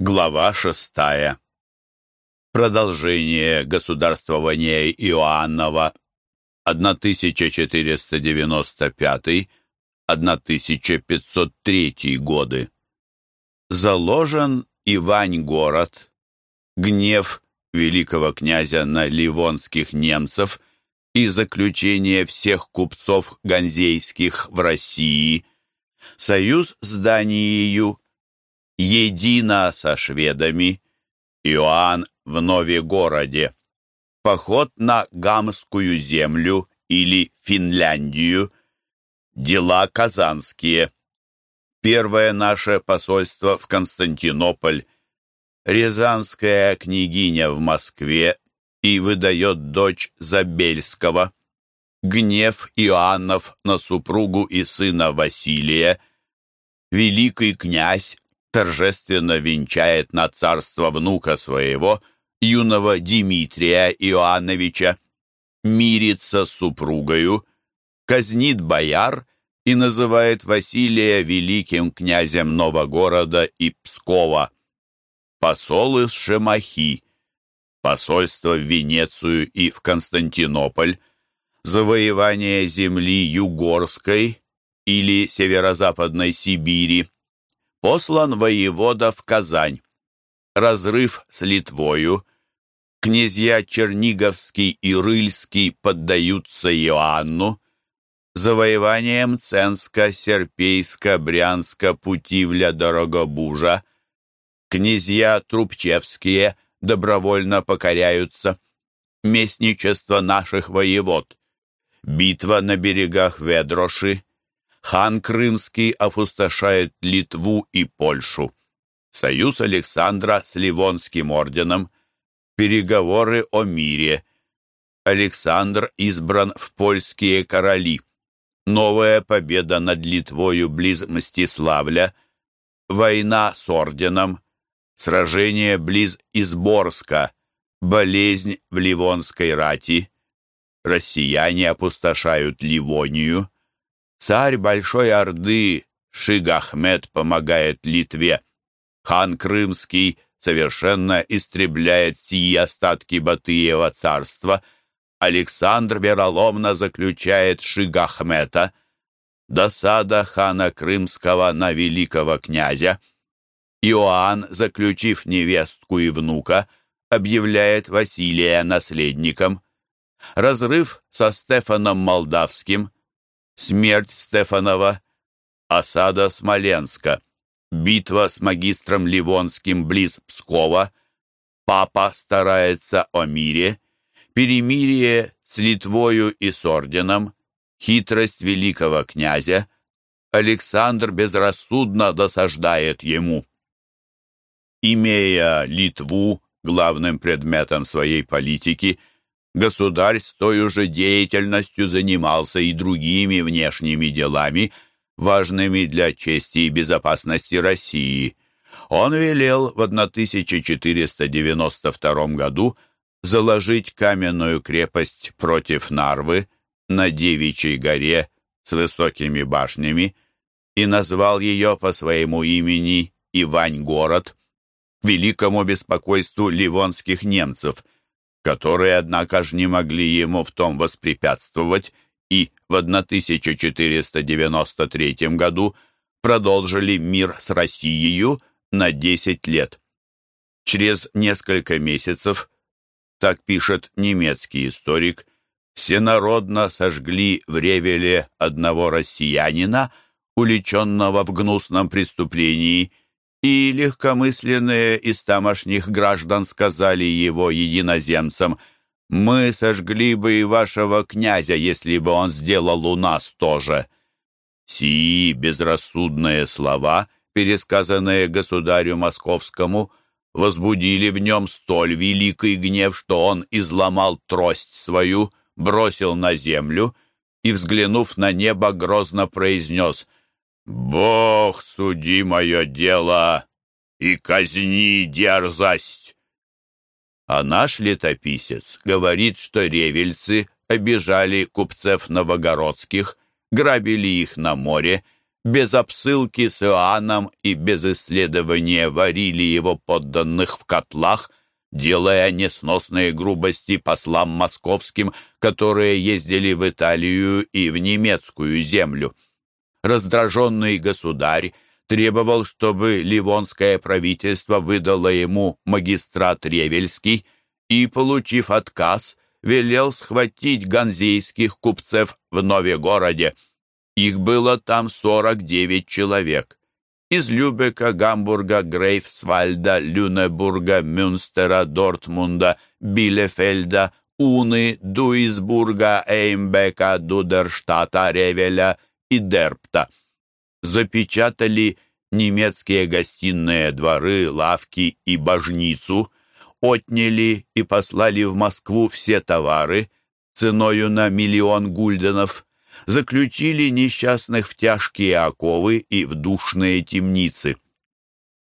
Глава шестая. Продолжение государствования Иоаннова 1495-1503 годы. Заложен Ивань город. Гнев великого князя на ливонских немцев и заключение всех купцов ганзейских в России. Союз с Данией едино со шведами, Иоанн в Новегороде, поход на Гамскую землю или Финляндию, дела казанские, первое наше посольство в Константинополь, Рязанская княгиня в Москве и выдает дочь Забельского, гнев Иоаннов на супругу и сына Василия, великий князь торжественно венчает на царство внука своего, юного Дмитрия Иоанновича, мирится с супругою, казнит бояр и называет Василия великим князем Новогорода и Пскова. Посол из Шемахи, посольство в Венецию и в Константинополь, завоевание земли Югорской или северо-западной Сибири, послан воевода в Казань. Разрыв с Литвою. Князья Черниговский и Рыльский поддаются Иоанну. Завоеванием Мценска, Серпейска, Брянска, Путивля, Дорогобужа. Князья Трубчевские добровольно покоряются. Местничество наших воевод. Битва на берегах Ведроши хан Крымский опустошает Литву и Польшу. Союз Александра с Ливонским орденом. Переговоры о мире. Александр избран в польские короли. Новая победа над Литвою близ Мстиславля. Война с орденом. Сражение близ Изборска. Болезнь в Ливонской рати. Россияне опустошают Ливонию. Царь Большой Орды Шигахмед помогает Литве. Хан Крымский совершенно истребляет сии остатки Батыева царства. Александр вероломно заключает Шигахмета. Досада хана Крымского на великого князя. Иоанн, заключив невестку и внука, объявляет Василия наследником. Разрыв со Стефаном Молдавским, смерть Стефанова, осада Смоленска, битва с магистром Ливонским близ Пскова, папа старается о мире, перемирие с Литвою и с орденом, хитрость великого князя, Александр безрассудно досаждает ему. Имея Литву главным предметом своей политики – Государь с той же деятельностью занимался и другими внешними делами, важными для чести и безопасности России. Он велел в 1492 году заложить каменную крепость против Нарвы на Девичьей горе с высокими башнями и назвал ее по своему имени Ивань-город, великому беспокойству ливонских немцев – которые, однако же, не могли ему в том воспрепятствовать и в 1493 году продолжили мир с Россией на 10 лет. Через несколько месяцев, так пишет немецкий историк, всенародно сожгли в Ревеле одного россиянина, уличенного в гнусном преступлении – и легкомысленные из тамошних граждан сказали его единоземцам, «Мы сожгли бы и вашего князя, если бы он сделал у нас тоже». Сии безрассудные слова, пересказанные государю московскому, возбудили в нем столь великий гнев, что он изломал трость свою, бросил на землю и, взглянув на небо, грозно произнес «Бог, суди мое дело и казни дерзость!» А наш летописец говорит, что ревельцы обижали купцев новогородских, грабили их на море, без обсылки с Иоанном и без исследования варили его подданных в котлах, делая несносные грубости послам московским, которые ездили в Италию и в немецкую землю. Раздраженный государь требовал, чтобы Ливонское правительство выдало ему магистрат Ревельский и, получив отказ, велел схватить ганзейских купцев в Новегороде. Их было там 49 человек. Из Любека, Гамбурга, Грейфсвальда, Люнебурга, Мюнстера, Дортмунда, Билефельда, Уны, Дуисбурга, Эймбека, Дудерштата, Ревеля и Дерпта. Запечатали немецкие гостиные дворы, лавки и божницу, отняли и послали в Москву все товары ценою на миллион гульденов, заключили несчастных в тяжкие оковы и в душные темницы.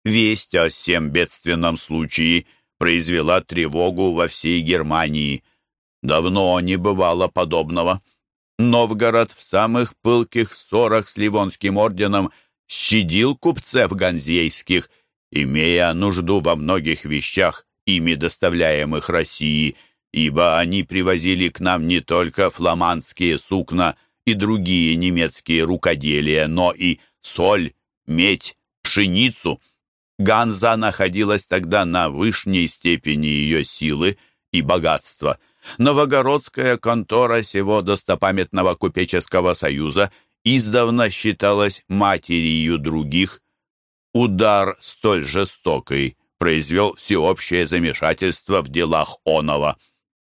Весть о всем бедственном случае произвела тревогу во всей Германии. Давно не бывало подобного. Новгород в самых пылких ссорах с Ливонским орденом щадил купцев ганзейских, имея нужду во многих вещах, ими доставляемых России, ибо они привозили к нам не только фламандские сукна и другие немецкие рукоделия, но и соль, медь, пшеницу. Ганза находилась тогда на высшей степени ее силы и богатства. Новогородская контора сего достопамятного купеческого союза издавна считалась матерью других. Удар столь жестокий произвел всеобщее замешательство в делах Онова.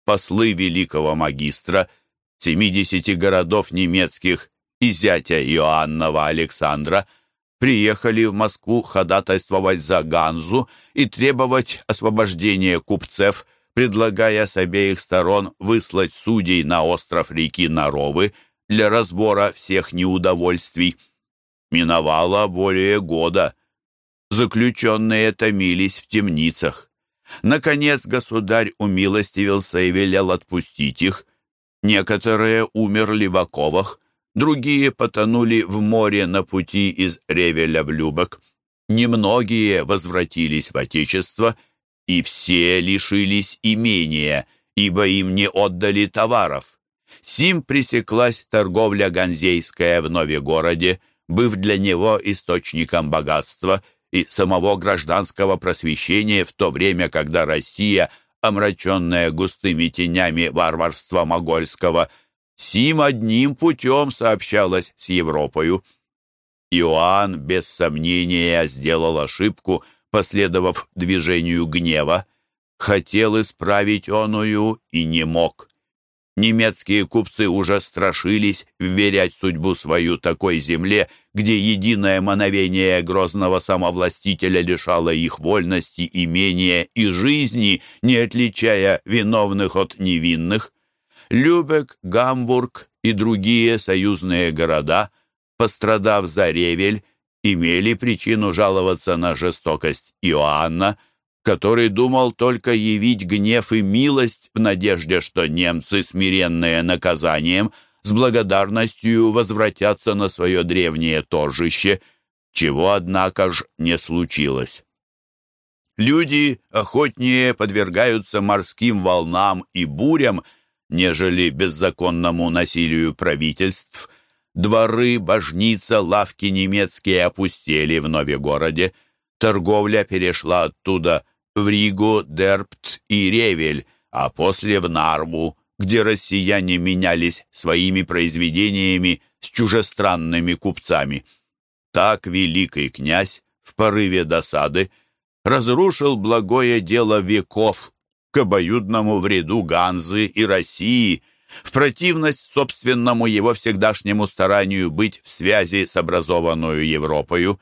Послы великого магистра – 70 городов немецких и зятя Иоаннова Александра приехали в Москву ходатайствовать за Ганзу и требовать освобождения купцев, предлагая с обеих сторон выслать судей на остров реки Наровы для разбора всех неудовольствий. Миновало более года. Заключенные томились в темницах. Наконец государь умилостивился и велел отпустить их – Некоторые умерли в оковах, другие потонули в море на пути из Ревеля в Любек. Немногие возвратились в Отечество, и все лишились имения, ибо им не отдали товаров. Сим пресеклась торговля ганзейская в Новегороде, быв для него источником богатства и самого гражданского просвещения в то время, когда Россия – омраченная густыми тенями варварства могольского, сим одним путем сообщалась с Европою. Иоанн без сомнения сделал ошибку, последовав движению гнева. Хотел исправить оную и не мог. Немецкие купцы уже страшились вверять судьбу свою такой земле, где единое мановение грозного самовластителя лишало их вольности, имения и жизни, не отличая виновных от невинных. Любек, Гамбург и другие союзные города, пострадав за Ревель, имели причину жаловаться на жестокость Иоанна, который думал только явить гнев и милость в надежде, что немцы, смиренные наказанием, с благодарностью возвратятся на свое древнее торжище, чего, однако ж, не случилось. Люди охотнее подвергаются морским волнам и бурям, нежели беззаконному насилию правительств. Дворы, божница, лавки немецкие опустели в Новегороде. Торговля перешла оттуда в Ригу, Дерпт и Ревель, а после в Нарву, где россияне менялись своими произведениями с чужестранными купцами. Так великий князь в порыве досады разрушил благое дело веков к обоюдному вреду Ганзы и России, в противность собственному его всегдашнему старанию быть в связи с образованную Европою.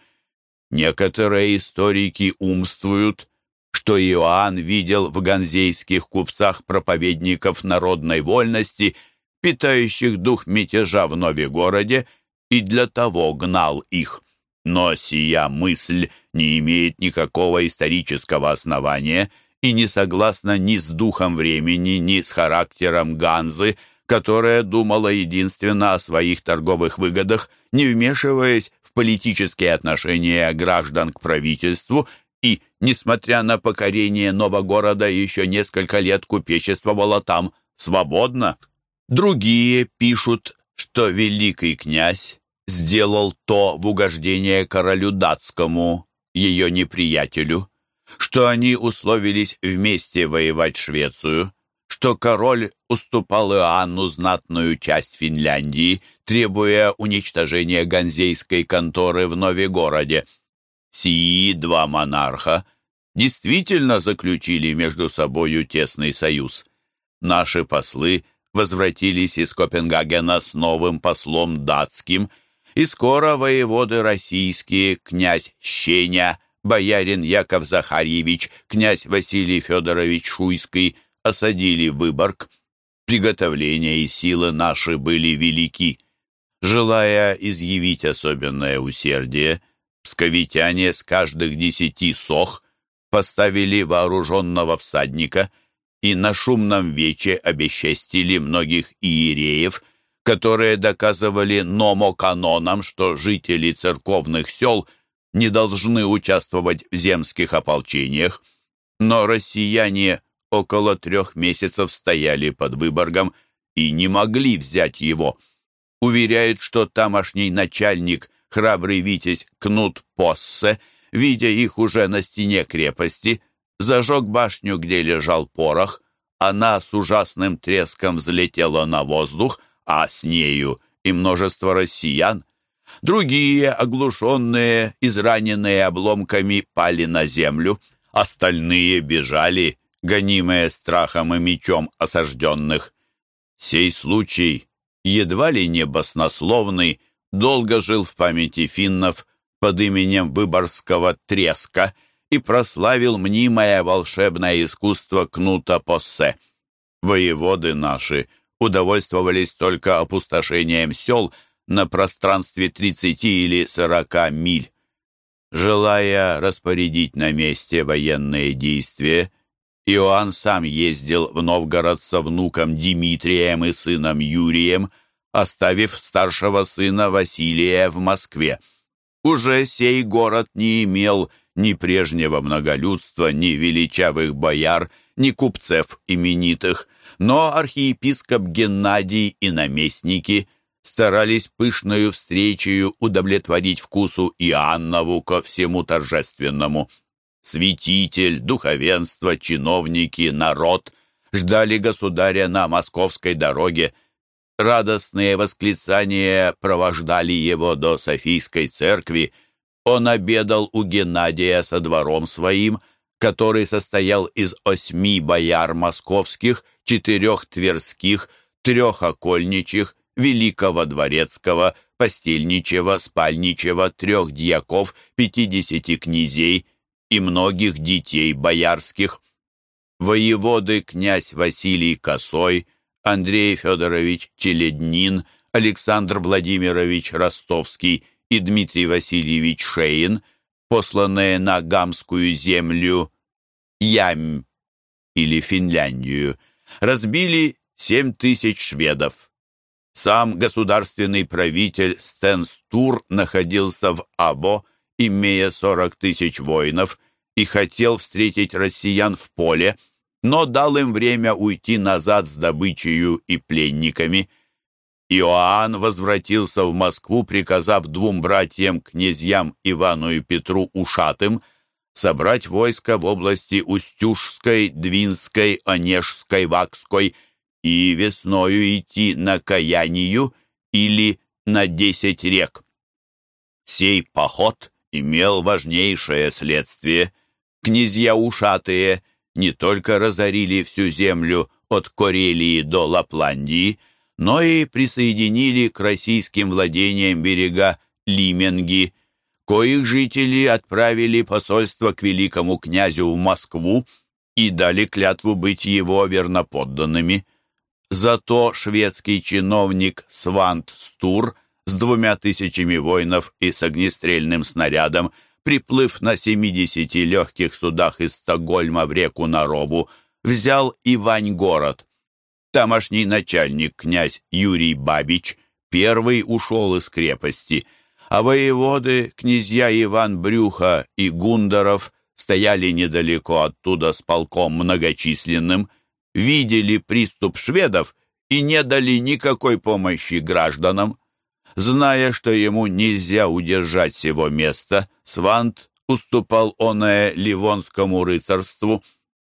Некоторые историки умствуют, что Иоанн видел в ганзейских купцах проповедников народной вольности, питающих дух мятежа в Новегороде, и для того гнал их. Но сия мысль не имеет никакого исторического основания и не согласна ни с духом времени, ни с характером Ганзы, которая думала единственно о своих торговых выгодах, не вмешиваясь политические отношения граждан к правительству и, несмотря на покорение Новогорода, еще несколько лет купечествовало там свободно. Другие пишут, что великий князь сделал то в угождение королю датскому, ее неприятелю, что они условились вместе воевать Швецию, что король уступал Иоанну знатную часть Финляндии, требуя уничтожения ганзейской конторы в Новегороде. Сии два монарха действительно заключили между собою тесный союз. Наши послы возвратились из Копенгагена с новым послом датским, и скоро воеводы российские, князь Щеня, боярин Яков Захарьевич, князь Василий Федорович Шуйский осадили Выборг. Приготовления и силы наши были велики. Желая изъявить особенное усердие, псковитяне с каждых десяти сох поставили вооруженного всадника и на шумном вече обесчестили многих иереев, которые доказывали номоканонам, что жители церковных сел – не должны участвовать в земских ополчениях, но россияне около трех месяцев стояли под Выборгом и не могли взять его. Уверяют, что тамошний начальник, храбрый витязь Кнут Поссе, видя их уже на стене крепости, зажег башню, где лежал порох, она с ужасным треском взлетела на воздух, а с нею и множество россиян — Другие, оглушенные, израненные обломками, пали на землю. Остальные бежали, гонимые страхом и мечом осажденных. Сей случай, едва ли не баснословный, долго жил в памяти финнов под именем Выборгского треска и прославил мнимое волшебное искусство Кнута Поссе. Воеводы наши удовольствовались только опустошением сел – на пространстве 30 или 40 миль. Желая распорядить на месте военные действия, Иоанн сам ездил в Новгород со внуком Дмитрием и сыном Юрием, оставив старшего сына Василия в Москве. Уже сей город не имел ни прежнего многолюдства, ни величавых бояр, ни купцев именитых, но архиепископ Геннадий и наместники старались пышною встречею удовлетворить вкусу Иоаннову ко всему торжественному. Святитель, духовенство, чиновники, народ ждали государя на московской дороге. Радостные восклицания провождали его до Софийской церкви. Он обедал у Геннадия со двором своим, который состоял из осьми бояр московских, четырех тверских, трех окольничих великого дворецкого, постельничего, спальничего, трех дьяков, пятидесяти князей и многих детей боярских. Воеводы князь Василий Косой, Андрей Федорович Челеднин, Александр Владимирович Ростовский и Дмитрий Васильевич Шейн, посланные на Гамскую землю Ямь или Финляндию, разбили семь тысяч шведов. Сам государственный правитель Стэн Стур находился в Або, имея 40 тысяч воинов, и хотел встретить россиян в поле, но дал им время уйти назад с добычей и пленниками. Иоанн возвратился в Москву, приказав двум братьям, князьям Ивану и Петру Ушатым, собрать войско в области Устюжской, Двинской, Онежской, Вакской и весною идти на Каянию или на десять рек. Сей поход имел важнейшее следствие. Князья ушатые не только разорили всю землю от Карелии до Лапландии, но и присоединили к российским владениям берега Лименги, коих жители отправили посольство к великому князю в Москву и дали клятву быть его верноподданными. Зато шведский чиновник Свант Стур с двумя тысячами воинов и с огнестрельным снарядом, приплыв на 70 легких судах из Стокгольма в реку Нарову, взял Ивань-город. Тамошний начальник, князь Юрий Бабич, первый ушел из крепости, а воеводы, князья Иван Брюха и Гундаров стояли недалеко оттуда с полком многочисленным, видели приступ шведов и не дали никакой помощи гражданам. Зная, что ему нельзя удержать сего места, Свант уступал оное Ливонскому рыцарству,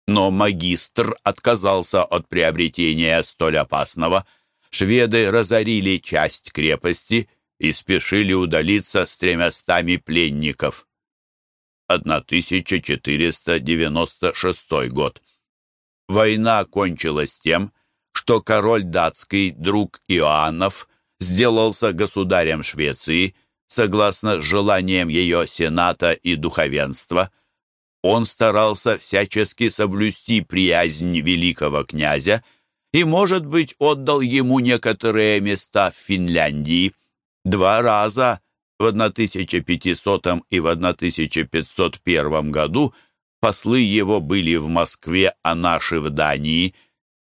но магистр отказался от приобретения столь опасного. Шведы разорили часть крепости и спешили удалиться с тремястами пленников. 1496 год. Война кончилась тем, что король датский, друг Иоаннов, сделался государем Швеции, согласно желаниям ее сената и духовенства. Он старался всячески соблюсти приязнь великого князя и, может быть, отдал ему некоторые места в Финляндии. Два раза в 1500 и в 1501 году послы его были в Москве, а наши в Дании,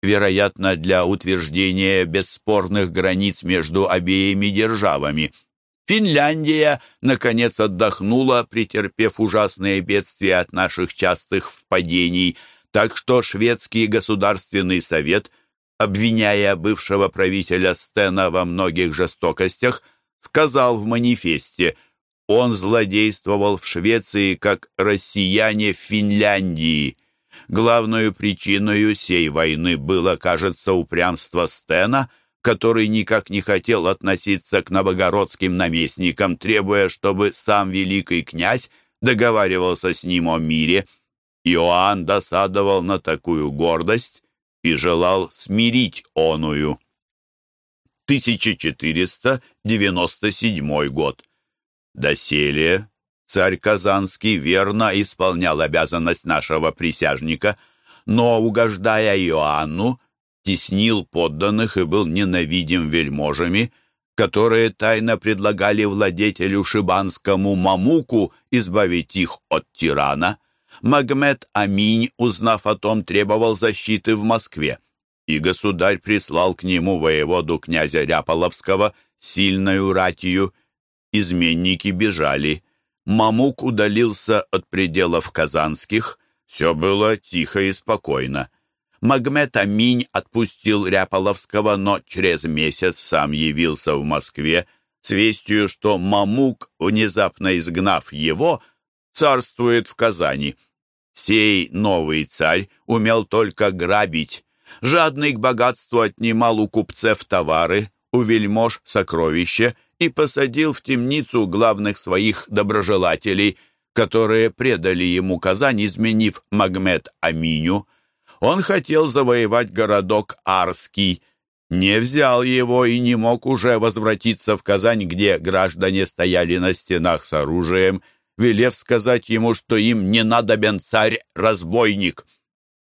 вероятно, для утверждения бесспорных границ между обеими державами. Финляндия, наконец, отдохнула, претерпев ужасные бедствия от наших частых впадений, так что шведский государственный совет, обвиняя бывшего правителя Стена во многих жестокостях, сказал в манифесте, он злодействовал в Швеции как россияне в Финляндии. Главную причиной сей войны было, кажется, упрямство Стена, который никак не хотел относиться к новогородским наместникам, требуя, чтобы сам великий князь договаривался с ним о мире. Иоанн досадовал на такую гордость и желал смирить оную. 1497 год. Доселе царь Казанский верно исполнял обязанность нашего присяжника, но, угождая Иоанну, теснил подданных и был ненавидим вельможами, которые тайно предлагали владетелю Шибанскому Мамуку избавить их от тирана. Магмед Аминь, узнав о том, требовал защиты в Москве и государь прислал к нему воеводу князя Ряполовского, сильную ратию. Изменники бежали. Мамук удалился от пределов казанских. Все было тихо и спокойно. Магмед Аминь отпустил Ряполовского, но через месяц сам явился в Москве с вестью, что Мамук, внезапно изгнав его, царствует в Казани. Сей новый царь умел только грабить, жадный к богатству отнимал у купцев товары, у вельмож сокровища и посадил в темницу главных своих доброжелателей, которые предали ему Казань, изменив Магмед Аминю. Он хотел завоевать городок Арский, не взял его и не мог уже возвратиться в Казань, где граждане стояли на стенах с оружием, велев сказать ему, что им не надобен царь-разбойник.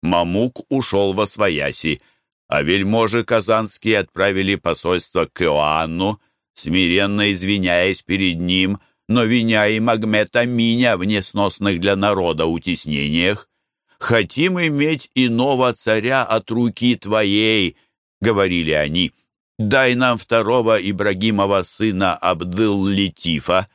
Мамук ушел во свояси, а вельможи казанские отправили посольство к Иоанну, смиренно извиняясь перед ним, но виня и Магмета Миня в несносных для народа утеснениях. «Хотим иметь иного царя от руки твоей», — говорили они. «Дай нам второго Ибрагимова сына Абдыл-Летифа».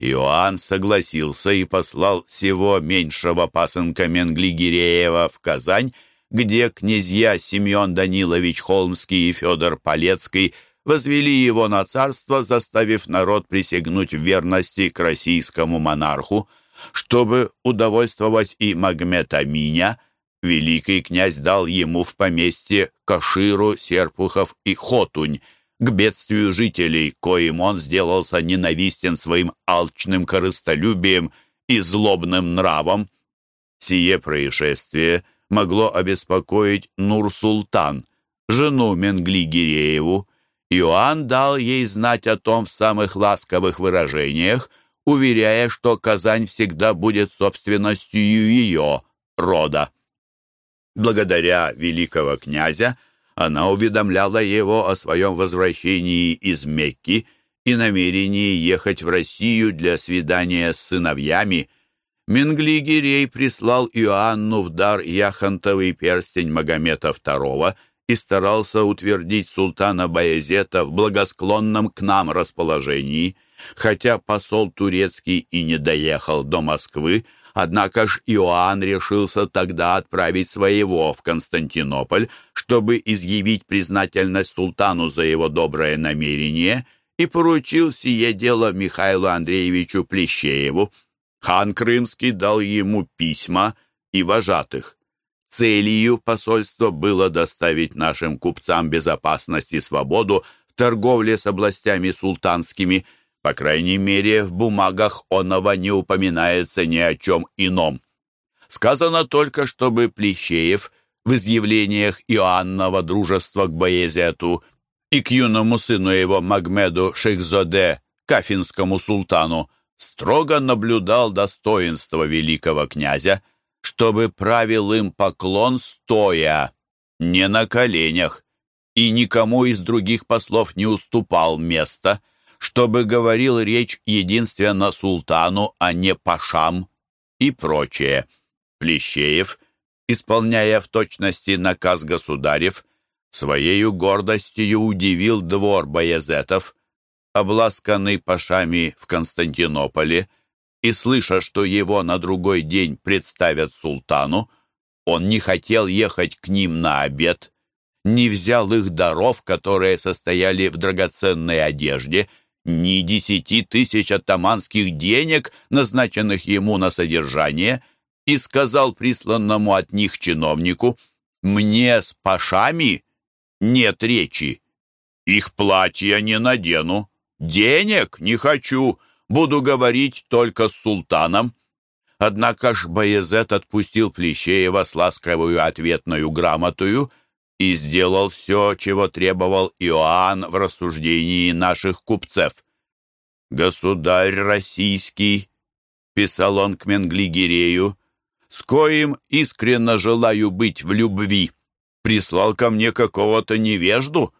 Иоанн согласился и послал всего меньшего пасынка Менгли-Гиреева в Казань, где князья Семен Данилович Холмский и Федор Полецкий возвели его на царство, заставив народ присягнуть в верности к российскому монарху. Чтобы удовольствовать и Магмета Миня, великий князь дал ему в поместье Каширу, Серпухов и Хотунь, к бедствию жителей, коим он сделался ненавистен своим алчным корыстолюбием и злобным нравом. Сие происшествие могло обеспокоить Нур-Султан, жену Менгли-Гирееву. Иоанн дал ей знать о том в самых ласковых выражениях, уверяя, что Казань всегда будет собственностью ее рода. Благодаря великого князя она уведомляла его о своем возвращении из Мекки и намерении ехать в Россию для свидания с сыновьями. Менгли-Гирей прислал Иоанну в дар яхонтовый перстень Магомета II и старался утвердить султана Баязета в благосклонном к нам расположении. Хотя посол турецкий и не доехал до Москвы, однако ж Иоанн решился тогда отправить своего в Константинополь, чтобы изъявить признательность султану за его доброе намерение, и поручил сие дело Михаилу Андреевичу Плещееву. Хан Крымский дал ему письма и вожатых. Целью посольства было доставить нашим купцам безопасность и свободу в торговле с областями султанскими. По крайней мере, в бумагах оного не упоминается ни о чем ином. Сказано только, чтобы Плещеев в изъявлениях Иоаннова дружества к Боязету и к юному сыну его Магмеду Шейхзоде, кафинскому султану, строго наблюдал достоинство великого князя, чтобы правил им поклон стоя, не на коленях, и никому из других послов не уступал места, чтобы говорил речь единственно султану, а не пашам и прочее. Плещеев, исполняя в точности наказ государев, своею гордостью удивил двор боязетов, обласканный пашами в Константинополе, и, слыша, что его на другой день представят султану, он не хотел ехать к ним на обед, не взял их даров, которые состояли в драгоценной одежде, ни десяти тысяч атаманских денег, назначенных ему на содержание, и сказал присланному от них чиновнику, «Мне с пашами нет речи, их платья не надену, денег не хочу, Буду говорить только с султаном». Однако ж Баязет отпустил Плещеева с ласковую ответную грамотою и сделал все, чего требовал Иоанн в рассуждении наших купцев. «Государь российский», — писал он к Менглигерею, «с коим искренно желаю быть в любви, прислал ко мне какого-то невежду.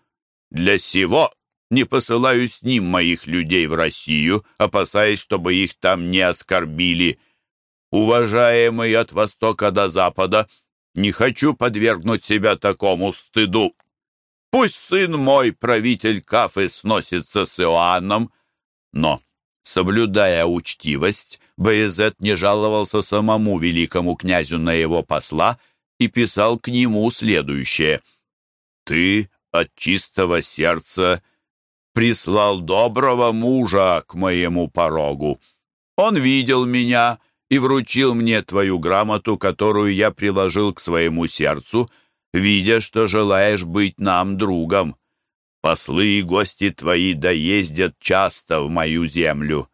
Для сего не посылаю с ним моих людей в Россию, опасаясь, чтобы их там не оскорбили. Уважаемый от востока до запада, не хочу подвергнуть себя такому стыду. Пусть сын мой, правитель Кафы, сносится с Иоанном, но, соблюдая учтивость, Боязет не жаловался самому великому князю на его посла и писал к нему следующее. «Ты от чистого сердца прислал доброго мужа к моему порогу. Он видел меня и вручил мне твою грамоту, которую я приложил к своему сердцу, видя, что желаешь быть нам другом. Послы и гости твои доездят часто в мою землю.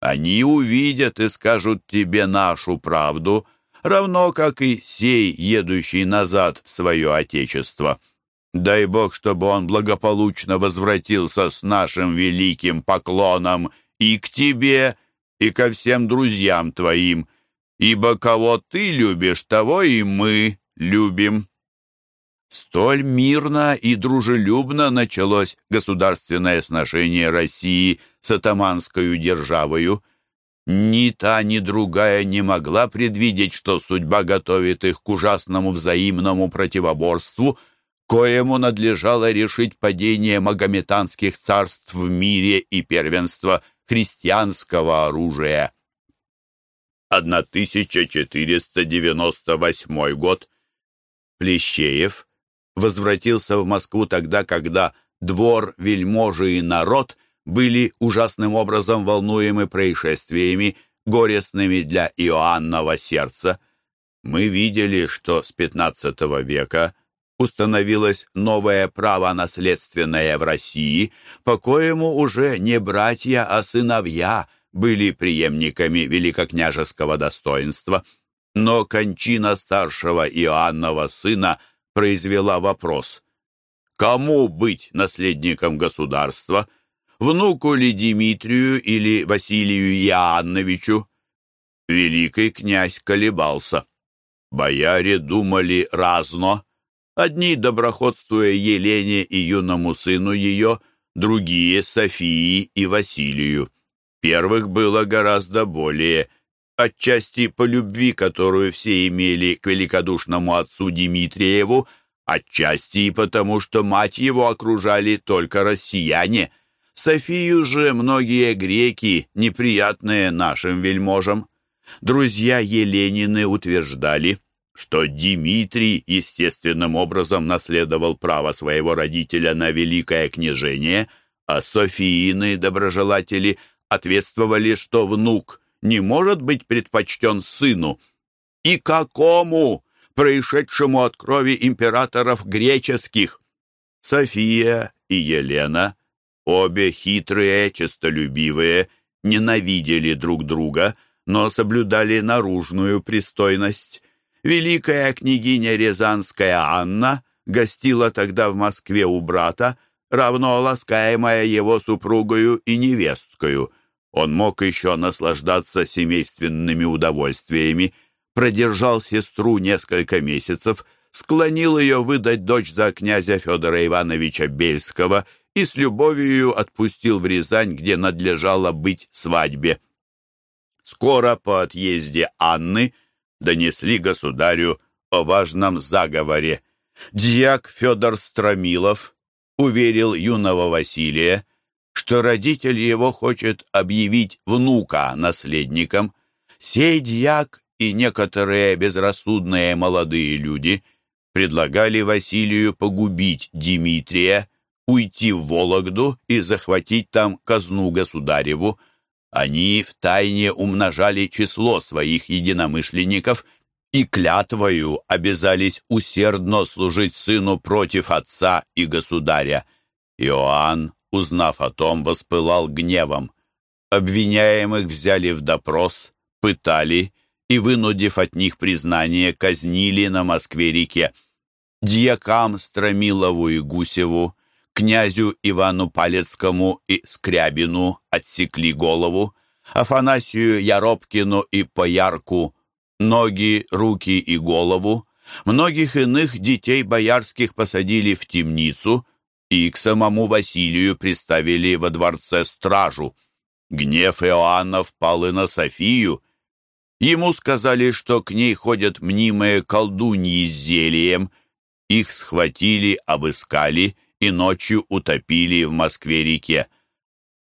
Они увидят и скажут тебе нашу правду, равно как и сей, едущий назад в свое отечество». Дай Бог, чтобы он благополучно возвратился с нашим великим поклоном и к тебе, и ко всем друзьям твоим, ибо кого ты любишь, того и мы любим». Столь мирно и дружелюбно началось государственное сношение России с атаманской державою. Ни та, ни другая не могла предвидеть, что судьба готовит их к ужасному взаимному противоборству – коему надлежало решить падение магометанских царств в мире и первенство христианского оружия. 1498 год. Плещеев возвратился в Москву тогда, когда двор, вельможи и народ были ужасным образом волнуемы происшествиями, горестными для Иоаннова сердца. Мы видели, что с XV века установилось новое право наследственное в России, по коему уже не братья, а сыновья были преемниками великокняжеского достоинства. Но кончина старшего Иоаннова сына произвела вопрос. Кому быть наследником государства? Внуку ли Дмитрию или Василию Иоанновичу? Великий князь колебался. Бояре думали разно, Одни, доброходствуя Елене и юному сыну ее, другие — Софии и Василию. Первых было гораздо более, отчасти по любви, которую все имели к великодушному отцу Дмитриеву, отчасти и потому, что мать его окружали только россияне. Софию же многие греки, неприятные нашим вельможам. Друзья Еленины утверждали, что Дмитрий естественным образом наследовал право своего родителя на великое княжение, а Софиины доброжелатели ответствовали, что внук не может быть предпочтен сыну. И какому, происшедшему от крови императоров греческих? София и Елена, обе хитрые, честолюбивые, ненавидели друг друга, но соблюдали наружную пристойность. Великая княгиня Рязанская Анна гостила тогда в Москве у брата, равно ласкаемая его супругою и невесткою. Он мог еще наслаждаться семейственными удовольствиями, продержал сестру несколько месяцев, склонил ее выдать дочь за князя Федора Ивановича Бельского и с любовью отпустил в Рязань, где надлежало быть свадьбе. Скоро по отъезде Анны донесли государю о важном заговоре. Дьяк Федор Стромилов уверил юного Василия, что родитель его хочет объявить внука наследником. Сей дьяк и некоторые безрассудные молодые люди предлагали Василию погубить Дмитрия, уйти в Вологду и захватить там казну государеву. Они втайне умножали число своих единомышленников и клятвою обязались усердно служить сыну против отца и государя. Иоанн, узнав о том, воспылал гневом. Обвиняемых взяли в допрос, пытали и, вынудив от них признание, казнили на Москве-реке. Дьякам Стромилову и Гусеву князю Ивану Палецкому и Скрябину отсекли голову, Афанасию Яробкину и Поярку ноги, руки и голову, многих иных детей боярских посадили в темницу и к самому Василию приставили во дворце стражу. Гнев Иоанна впал и на Софию. Ему сказали, что к ней ходят мнимые колдуньи с зельем. Их схватили, обыскали и ночью утопили в Москве-реке.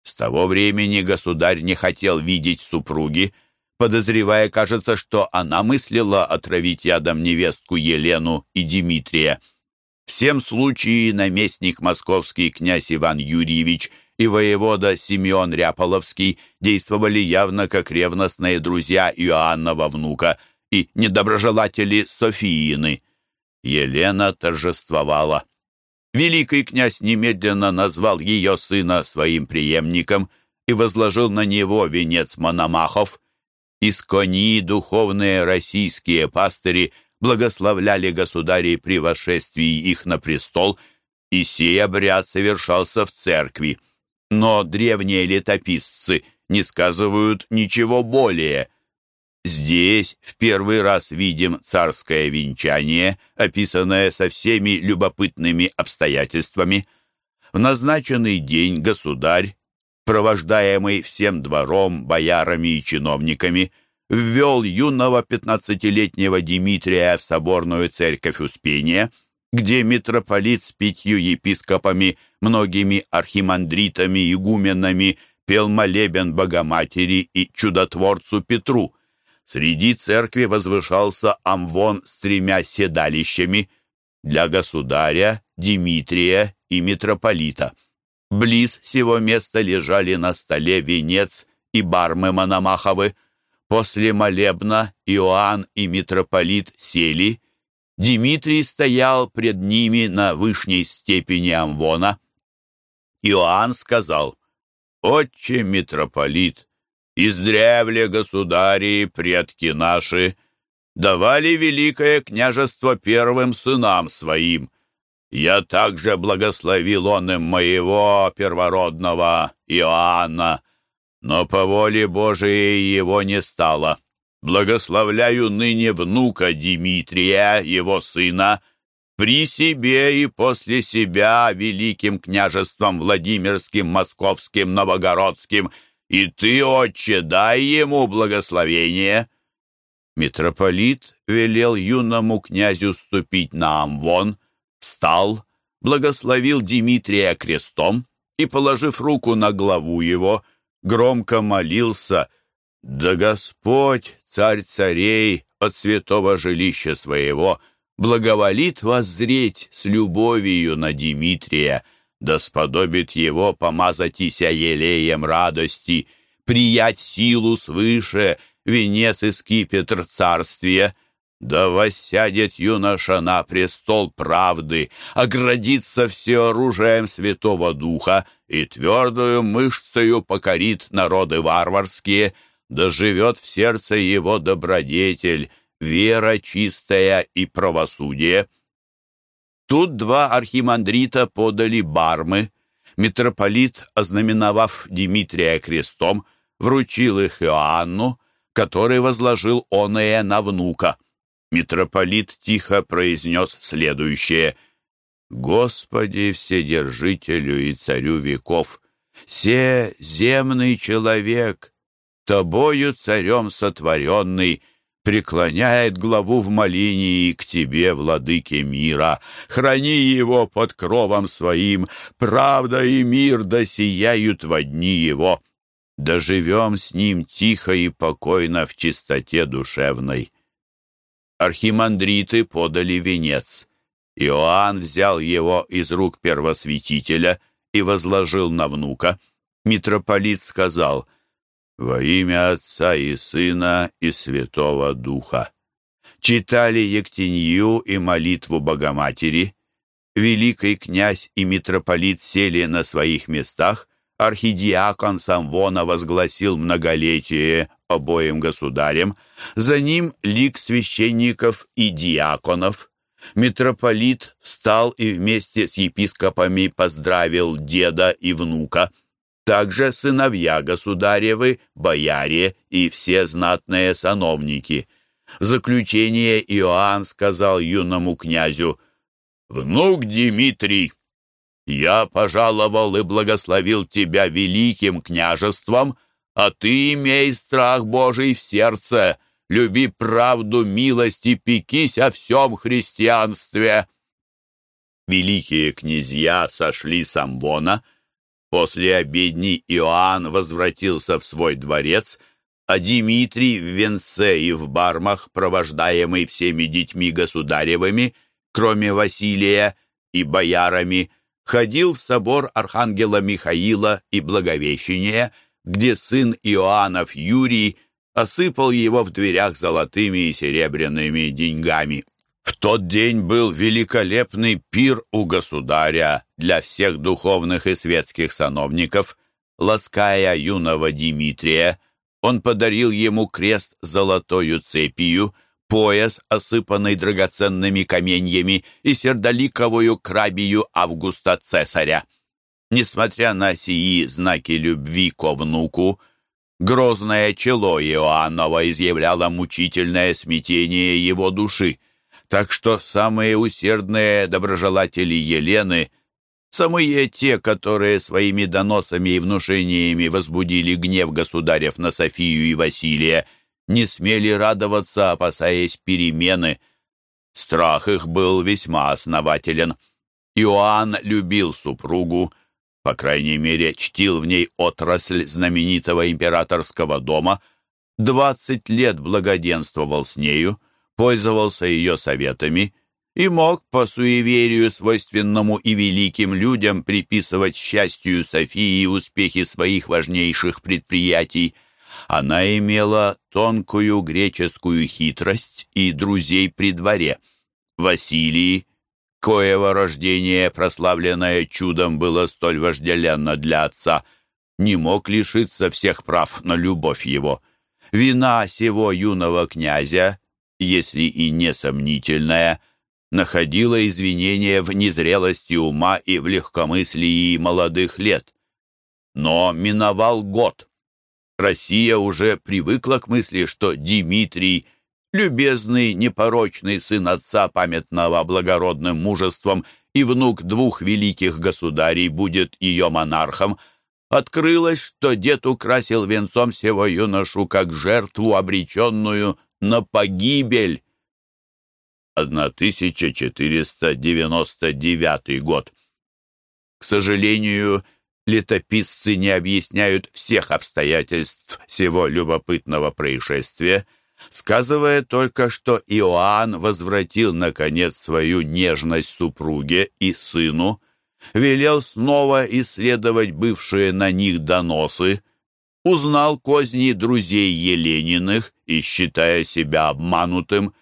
С того времени государь не хотел видеть супруги, подозревая, кажется, что она мыслила отравить ядом невестку Елену и Дмитрия. В всем случае наместник московский князь Иван Юрьевич и воевода Симеон Ряполовский действовали явно как ревностные друзья Иоаннова внука и недоброжелатели Софиины. Елена торжествовала. Великий князь немедленно назвал ее сына своим преемником и возложил на него венец Мономахов. Из кони духовные российские пастыри благословляли государей при восшествии их на престол, и сей обряд совершался в церкви. Но древние летописцы не сказывают ничего более – Здесь в первый раз видим царское венчание, описанное со всеми любопытными обстоятельствами. В назначенный день государь, провождаемый всем двором, боярами и чиновниками, ввел юного пятнадцатилетнего Дмитрия в соборную церковь Успения, где митрополит с пятью епископами, многими архимандритами, игуменами пел молебен Богоматери и чудотворцу Петру – Среди церкви возвышался амвон с тремя седалищами для государя, Дмитрия и митрополита. Близ сего места лежали на столе венец и бармы Мономаховы. После молебна Иоанн и митрополит сели. Дмитрий стоял пред ними на вышней степени амвона. Иоанн сказал, «Отче митрополит, издревле государи, предки наши, давали великое княжество первым сынам своим. Я также благословил он им моего первородного Иоанна, но по воле Божией его не стало. Благословляю ныне внука Дмитрия, его сына, при себе и после себя великим княжеством Владимирским, Московским, Новогородским — и ты, отче, дай ему благословение». Митрополит велел юному князю ступить на Амвон, встал, благословил Дмитрия крестом и, положив руку на главу его, громко молился «Да Господь, царь царей, от святого жилища своего, благоволит воззреть с любовью на Дмитрия, да сподобит его помазать ися елеем радости, приять силу свыше, венец и скипетр царствия, да воссядет юноша на престол правды, оградится все оружием Святого Духа и твердую мышцею покорит народы варварские, да живет в сердце его добродетель, вера чистая и правосудие. Тут два архимандрита подали бармы. Митрополит, ознаменовав Дмитрия крестом, вручил их Иоанну, который возложил оное на внука. Митрополит тихо произнес следующее «Господи, Вседержителю и Царю веков, се земный человек, Тобою царем сотворенный, преклоняет главу в молении к Тебе, Владыке мира. Храни его под кровом своим, правда и мир да сияют во дни его. Да живем с ним тихо и покойно в чистоте душевной. Архимандриты подали венец. Иоанн взял его из рук первосвятителя и возложил на внука. Митрополит сказал — во имя Отца и Сына и Святого Духа. Читали Ектенью и молитву Богоматери. Великий князь и митрополит сели на своих местах. Архидиакон Самвона возгласил многолетие обоим государям. За ним лик священников и диаконов. Митрополит встал и вместе с епископами поздравил деда и внука – также сыновья государевы, бояре и все знатные сановники. В заключение Иоанн сказал юному князю, «Внук Дмитрий, я пожаловал и благословил тебя великим княжеством, а ты имей страх Божий в сердце, люби правду, милость и пекись о всем христианстве». Великие князья сошли с Амбона — После обедни Иоанн возвратился в свой дворец, а Дмитрий в венце и в бармах, провождаемый всеми детьми государевыми, кроме Василия и боярами, ходил в собор архангела Михаила и Благовещения, где сын Иоаннов Юрий осыпал его в дверях золотыми и серебряными деньгами. В тот день был великолепный пир у государя для всех духовных и светских сановников. Лаская юного Дмитрия, он подарил ему крест золотою цепью, пояс, осыпанный драгоценными каменьями, и сердоликовую крабию Августа Цесаря. Несмотря на сии знаки любви ко внуку, грозное чело Иоаннова изъявляло мучительное смятение его души так что самые усердные доброжелатели Елены, самые те, которые своими доносами и внушениями возбудили гнев государев на Софию и Василия, не смели радоваться, опасаясь перемены. Страх их был весьма основателен. Иоанн любил супругу, по крайней мере, чтил в ней отрасль знаменитого императорского дома, двадцать лет благоденствовал с нею, пользовался ее советами и мог, по суеверию, свойственному и великим людям, приписывать счастью Софии успехи своих важнейших предприятий. Она имела тонкую греческую хитрость и друзей при дворе. Василий, коего рождение, прославленное чудом, было столь вожделенно для отца, не мог лишиться всех прав на любовь его. Вина сего юного князя если и несомнительная, находила извинения в незрелости ума и в легкомыслии молодых лет. Но миновал год. Россия уже привыкла к мысли, что Дмитрий, любезный, непорочный сын отца, памятного благородным мужеством, и внук двух великих государей будет ее монархом, открылось, что дед украсил венцом сего юношу как жертву, обреченную на погибель. 1499 год. К сожалению, летописцы не объясняют всех обстоятельств всего любопытного происшествия, сказывая только, что Иоанн возвратил, наконец, свою нежность супруге и сыну, велел снова исследовать бывшие на них доносы, узнал козни друзей Елениных и, считая себя обманутым,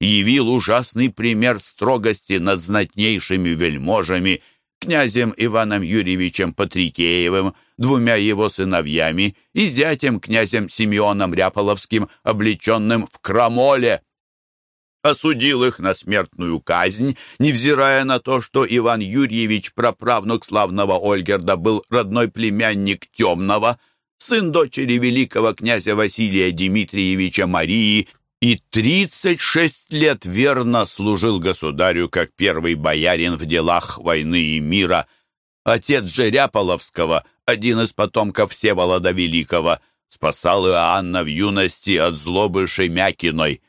явил ужасный пример строгости над знатнейшими вельможами, князем Иваном Юрьевичем Патрикеевым, двумя его сыновьями и зятем князем Симеоном Ряполовским, облеченным в крамоле. Осудил их на смертную казнь, невзирая на то, что Иван Юрьевич, праправнук славного Ольгерда, был родной племянник Темного, сын дочери великого князя Василия Дмитриевича Марии и 36 лет верно служил государю как первый боярин в делах войны и мира. Отец же Ряполовского, один из потомков Всеволода Великого, спасал Иоанна в юности от злобы Шемякиной.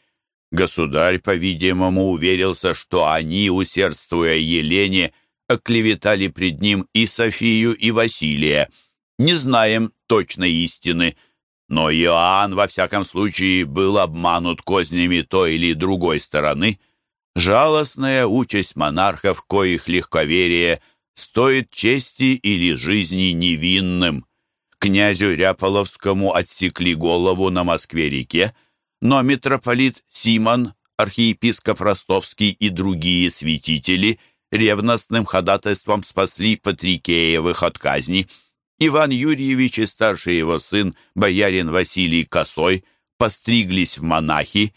Государь, по-видимому, уверился, что они, усердствуя Елене, оклеветали пред ним и Софию, и Василия. Не знаем точной истины — но Иоанн, во всяком случае, был обманут кознями той или другой стороны. Жалостная участь монархов, коих легковерие стоит чести или жизни невинным. Князю Ряполовскому отсекли голову на Москве-реке, но митрополит Симон, архиепископ Ростовский и другие святители ревностным ходатайством спасли Патрикеевых от казни – Иван Юрьевич и старший его сын, боярин Василий Косой, постриглись в монахи,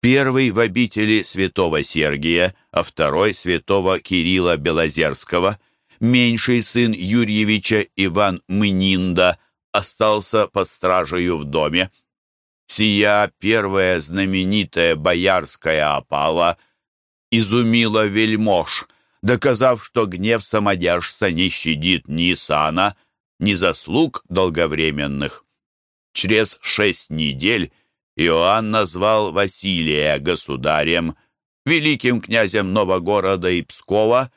первый в обители святого Сергия, а второй святого Кирилла Белозерского. Меньший сын Юрьевича Иван Мнинда остался под стражею в доме. Сия первая знаменитая боярская опала изумила вельмож, доказав, что гнев самодержца не щадит ни сана, ни заслуг долговременных. Через шесть недель Иоанн назвал Василия государем, великим князем Новогорода и Пскова,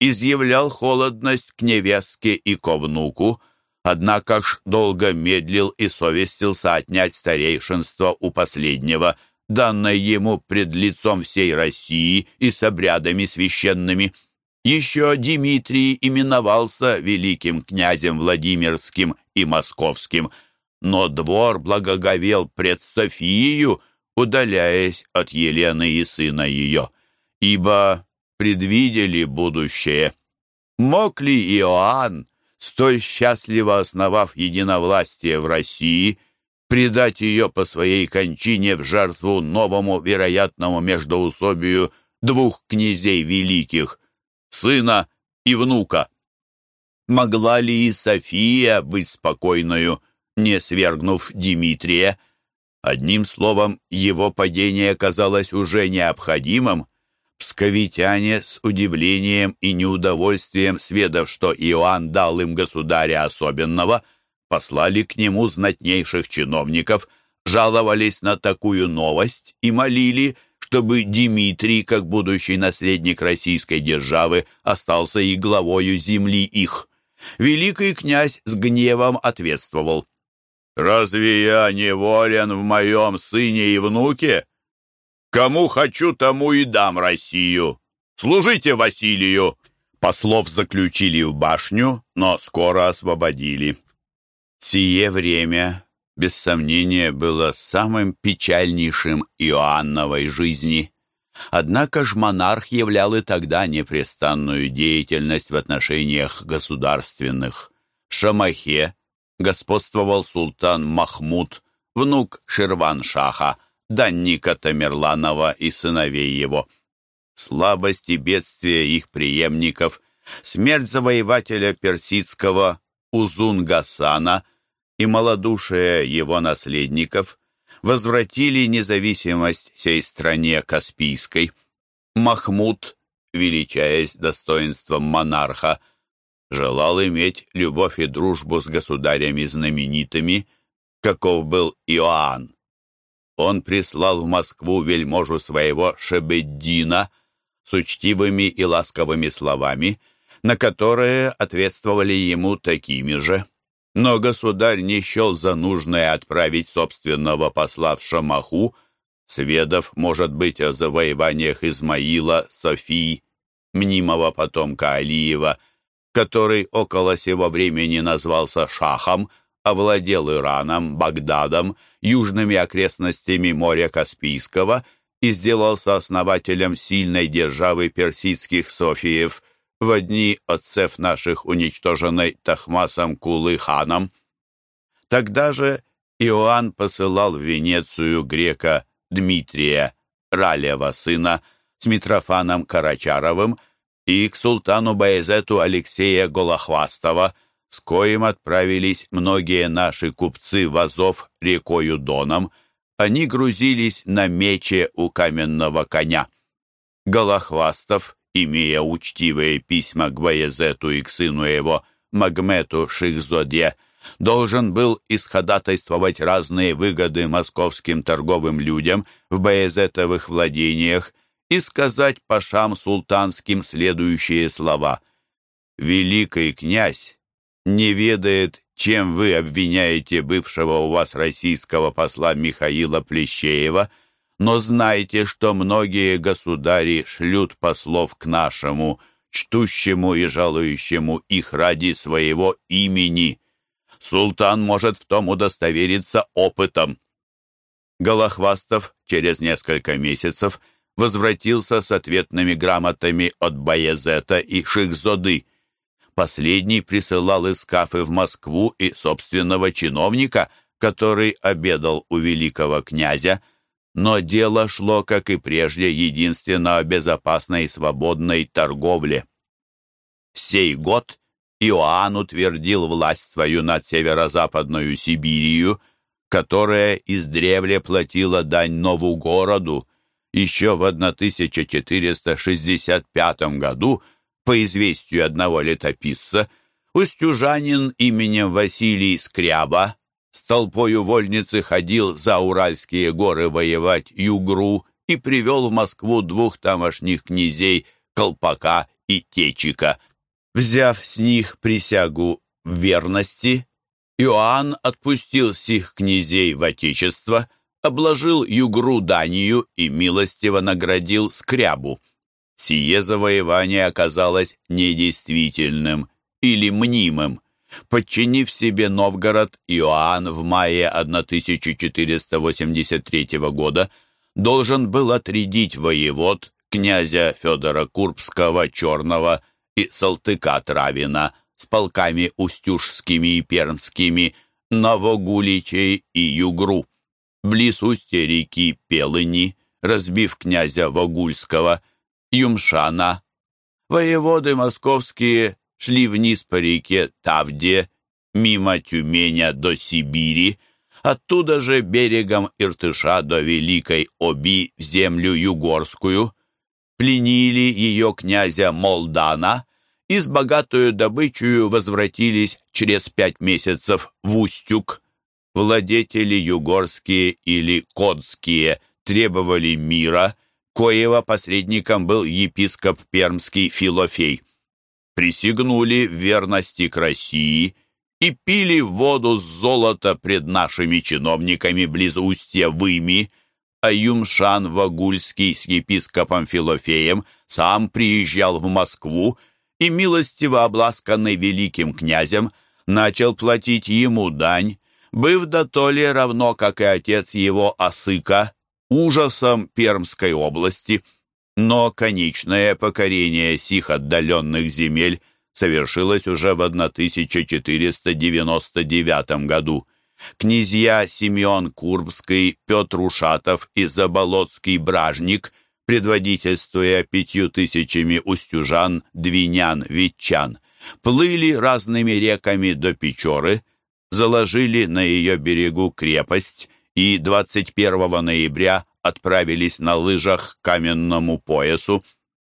изъявлял холодность к невестке и ко внуку, однако ж долго медлил и совестился отнять старейшинство у последнего, данное ему пред лицом всей России и с обрядами священными. Еще Дмитрий именовался великим князем Владимирским и Московским, но двор благоговел пред Софией, удаляясь от Елены и сына ее, ибо предвидели будущее. Мог ли Иоанн, столь счастливо основав единовластие в России, предать ее по своей кончине в жертву новому вероятному междоусобию двух князей великих, сына и внука. Могла ли и София быть спокойною, не свергнув Дмитрия? Одним словом, его падение казалось уже необходимым. Псковитяне с удивлением и неудовольствием, сведав, что Иоанн дал им государя особенного, послали к нему знатнейших чиновников, жаловались на такую новость и молили, чтобы Дмитрий, как будущий наследник российской державы, остался и главою земли их. Великий князь с гневом ответствовал. «Разве я не волен в моем сыне и внуке? Кому хочу, тому и дам Россию. Служите Василию!» Послов заключили в башню, но скоро освободили. Сие время без сомнения, было самым печальнейшим Иоанновой жизни. Однако ж монарх являл и тогда непрестанную деятельность в отношениях государственных. В Шамахе господствовал султан Махмуд, внук Ширван-Шаха, данника Тамерланова и сыновей его. Слабость и бедствия их преемников, смерть завоевателя персидского Узун-Гасана – и малодушие его наследников возвратили независимость всей стране Каспийской. Махмуд, величаясь достоинством монарха, желал иметь любовь и дружбу с государями знаменитыми, каков был Иоанн. Он прислал в Москву вельможу своего Шебеддина с учтивыми и ласковыми словами, на которые ответствовали ему такими же. Но государь не счел за нужное отправить собственного посла в Шамаху, сведов, может быть, о завоеваниях Измаила, Софии, мнимого потомка Алиева, который около сего времени назвался Шахом, овладел Ираном, Багдадом, южными окрестностями моря Каспийского и сделался основателем сильной державы персидских Софиев – в дни отцев наших, уничтоженной Тахмасом Кулы-ханом. Тогда же Иоанн посылал в Венецию грека Дмитрия, Ралева сына, с Митрофаном Карачаровым и к султану Баязету Алексея Голохвастова, с коим отправились многие наши купцы в Азов рекою Доном. Они грузились на мече у каменного коня. Голохвастов имея учтивые письма к Баязету и к сыну его, Магмету Шихзоде, должен был исходатайствовать разные выгоды московским торговым людям в Баязетовых владениях и сказать пашам султанским следующие слова. «Великий князь не ведает, чем вы обвиняете бывшего у вас российского посла Михаила Плещеева, но знайте, что многие государи шлют послов к нашему, чтущему и жалующему их ради своего имени. Султан может в том удостовериться опытом. Голохвастов через несколько месяцев возвратился с ответными грамотами от Баязета и Шихзоды. Последний присылал из Кафы в Москву и собственного чиновника, который обедал у великого князя, но дело шло, как и прежде, единственно о безопасной и свободной торговле. Сей год Иоанн утвердил власть свою над северо-западную Сибирию, которая издревле платила дань нову городу. Еще в 1465 году, по известию одного летописца, устюжанин именем Василий Скряба с толпою вольницы ходил за Уральские горы воевать Югру и привел в Москву двух тамошних князей Колпака и Течика. Взяв с них присягу верности, Иоанн отпустил сих князей в Отечество, обложил Югру данию и милостиво наградил Скрябу. Сие завоевание оказалось недействительным или мнимым. Подчинив себе Новгород, Иоанн в мае 1483 года должен был отрядить воевод князя Федора Курбского, Черного и Салтыка Травина с полками устюжскими и пермскими, Новогуличей и Югру. Близ устья реки Пелыни, разбив князя Вогульского, Юмшана, воеводы московские шли вниз по реке Тавде, мимо Тюменя до Сибири, оттуда же берегом Иртыша до Великой Оби в землю Югорскую, пленили ее князя Молдана и с богатую добычей возвратились через пять месяцев в Устюг. Владетели югорские или кодские требовали мира, коего посредником был епископ пермский Филофей присягнули верности к России и пили воду с золота пред нашими чиновниками близ устья Выми, а Юмшан Вагульский с епископом Филофеем сам приезжал в Москву и, милостиво обласканный великим князем, начал платить ему дань, быв до то ли равно, как и отец его Осыка, ужасом Пермской области – но конечное покорение сих отдаленных земель совершилось уже в 1499 году. Князья Симеон Курбский, Петр Ушатов и Заболоцкий Бражник, предводительствуя пятью тысячами устюжан, двинян, ветчан, плыли разными реками до Печоры, заложили на ее берегу крепость и 21 ноября отправились на лыжах к каменному поясу,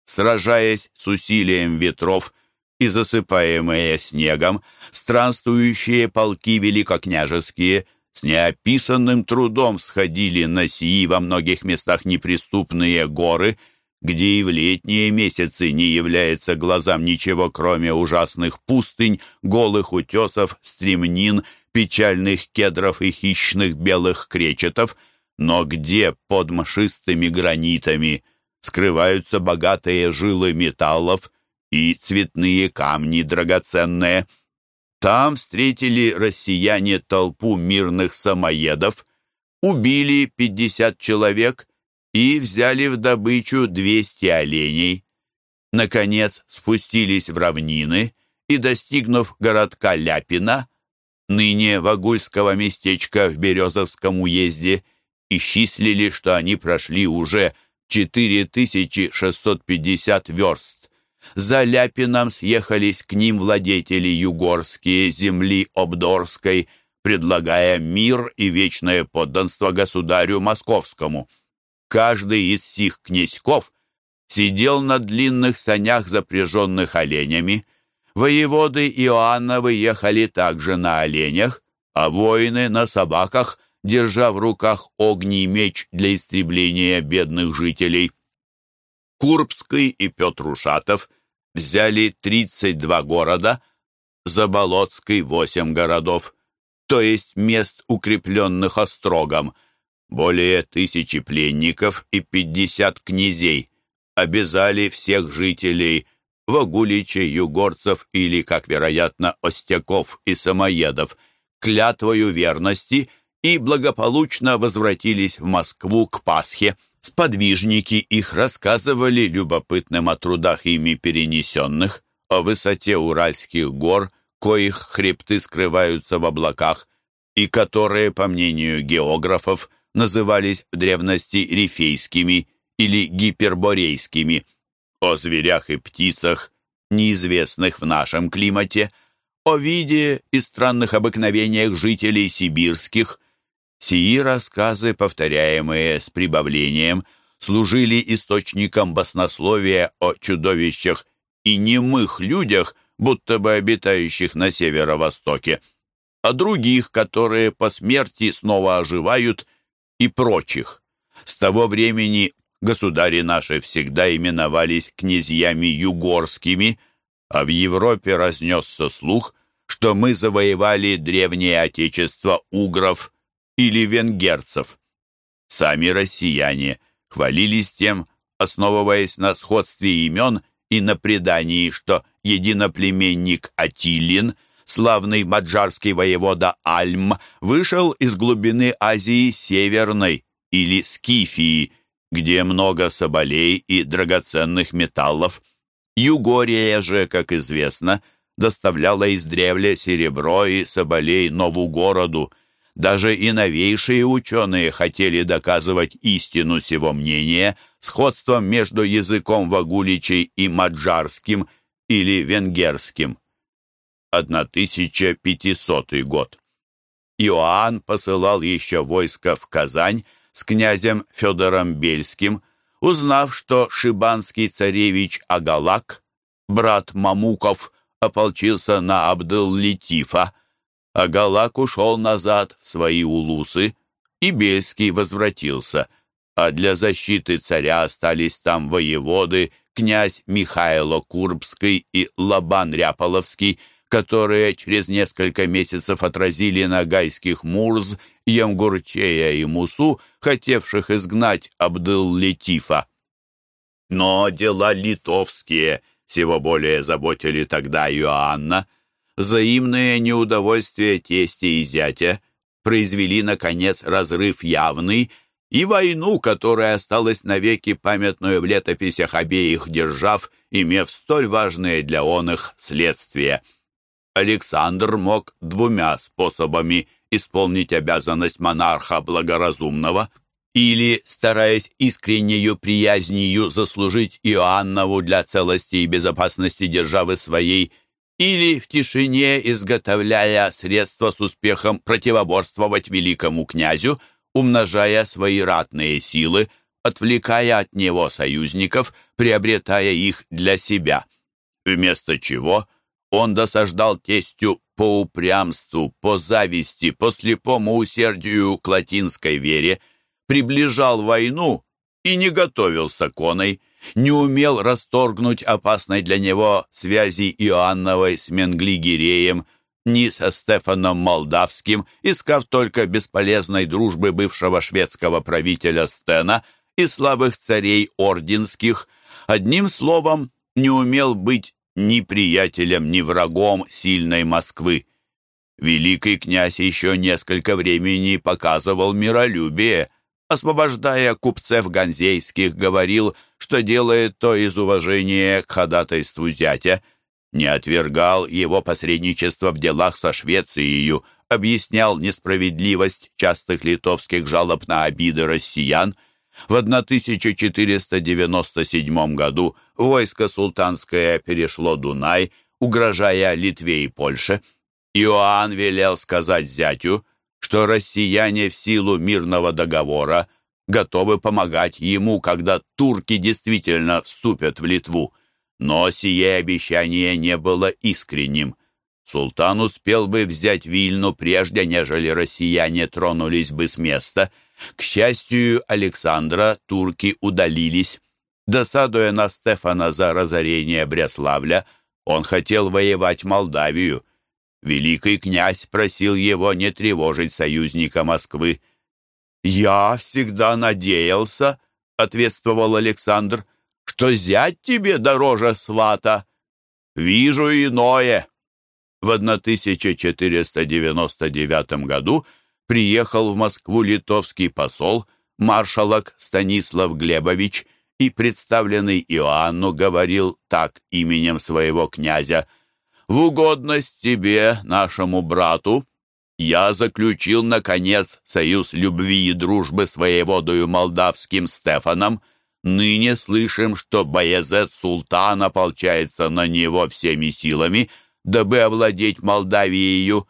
сражаясь с усилием ветров и засыпаемые снегом, странствующие полки великокняжеские с неописанным трудом сходили на сии во многих местах неприступные горы где и в летние месяцы не является глазам ничего, кроме ужасных пустынь, голых утесов, стремнин, печальных кедров и хищных белых кречетов, но где под мшистыми гранитами скрываются богатые жилы металлов и цветные камни драгоценные. Там встретили россияне толпу мирных самоедов, убили 50 человек и взяли в добычу 200 оленей. Наконец спустились в равнины и, достигнув городка Ляпина, ныне Вагульского местечка в Березовском уезде, исчислили, что они прошли уже 4650 верст. За Ляпином съехались к ним владетели югорские земли Обдорской, предлагая мир и вечное подданство государю московскому. Каждый из сих князьков сидел на длинных санях, запряженных оленями. Воеводы Иоанновы ехали также на оленях, а воины на собаках, держа в руках огний меч для истребления бедных жителей. Курбский и Петр Ушатов взяли 32 города, Заболоцкий — 8 городов, то есть мест, укрепленных острогом — более тысячи пленников и пятьдесят князей обязали всех жителей Вагуличей, югорцев или, как вероятно, остяков и самоедов клятвою верности и благополучно возвратились в Москву к Пасхе. Сподвижники их рассказывали любопытным о трудах ими перенесенных, о высоте Уральских гор, коих хребты скрываются в облаках, и которые, по мнению географов, назывались в древности рифейскими или гиперборейскими, о зверях и птицах, неизвестных в нашем климате, о виде и странных обыкновениях жителей сибирских. Сии рассказы, повторяемые с прибавлением, служили источником баснословия о чудовищах и немых людях, будто бы обитающих на северо-востоке, о других, которые по смерти снова оживают – и прочих. С того времени государи наши всегда именовались князьями югорскими, а в Европе разнесся слух, что мы завоевали древнее отечество угров или венгерцев. Сами россияне хвалились тем, основываясь на сходстве имен и на предании, что единоплеменник Атилин – славный маджарский воевода Альм вышел из глубины Азии Северной или Скифии, где много соболей и драгоценных металлов. Югория же, как известно, доставляла издревле серебро и соболей нову городу. Даже и новейшие ученые хотели доказывать истину сего мнения сходством между языком вагуличей и маджарским или венгерским. 1500 год. Иоанн посылал еще войско в Казань с князем Федором Бельским, узнав, что шибанский царевич Агалак, брат Мамуков, ополчился на Абдул-Летифа. Агалак ушел назад в свои улусы, и Бельский возвратился, а для защиты царя остались там воеводы, князь Михайло Курбский и Лабан Ряполовский, которые через несколько месяцев отразили нагайских Мурз, Ямгурчея и Мусу, хотевших изгнать Абдыл-Летифа. Но дела литовские всего более заботили тогда Иоанна. Взаимные неудовольствия тестя и зятя произвели, наконец, разрыв явный и войну, которая осталась навеки памятную в летописях обеих держав, имев столь важные для он их следствия. Александр мог двумя способами исполнить обязанность монарха благоразумного или, стараясь искреннею приязнью заслужить Иоаннову для целости и безопасности державы своей, или в тишине, изготовляя средства с успехом противоборствовать великому князю, умножая свои ратные силы, отвлекая от него союзников, приобретая их для себя. Вместо чего – он досаждал тестю по упрямству, по зависти, по слепому усердию к латинской вере, приближал войну и не готовился к оной, не умел расторгнуть опасной для него связи Иоанновой с Менглигереем, ни со Стефаном Молдавским, искав только бесполезной дружбы бывшего шведского правителя Стена и слабых царей орденских, одним словом, не умел быть ни приятелем, ни врагом сильной Москвы. Великий князь еще несколько времени показывал миролюбие, освобождая купцев ганзейских, говорил, что делает то из уважения к ходатайству зятя, не отвергал его посредничество в делах со Швецией, объяснял несправедливость частых литовских жалоб на обиды россиян. В 1497 году войско султанское перешло Дунай, угрожая Литве и Польше. Иоанн велел сказать зятю, что россияне в силу мирного договора готовы помогать ему, когда турки действительно вступят в Литву. Но сие обещание не было искренним. Султан успел бы взять Вильну прежде, нежели россияне тронулись бы с места. К счастью Александра, турки удалились. Досадуя на Стефана за разорение Бреславля, он хотел воевать Молдавию. Великий князь просил его не тревожить союзника Москвы. «Я всегда надеялся», — ответствовал Александр, «что зять тебе дороже свата. Вижу иное». В 1499 году приехал в Москву литовский посол, маршалок Станислав Глебович, и представленный Иоанну говорил так именем своего князя «В угодность тебе, нашему брату, я заключил, наконец, союз любви и дружбы с воеводою молдавским Стефаном. Ныне слышим, что Баязет Султан ополчается на него всеми силами, дабы овладеть Молдавией.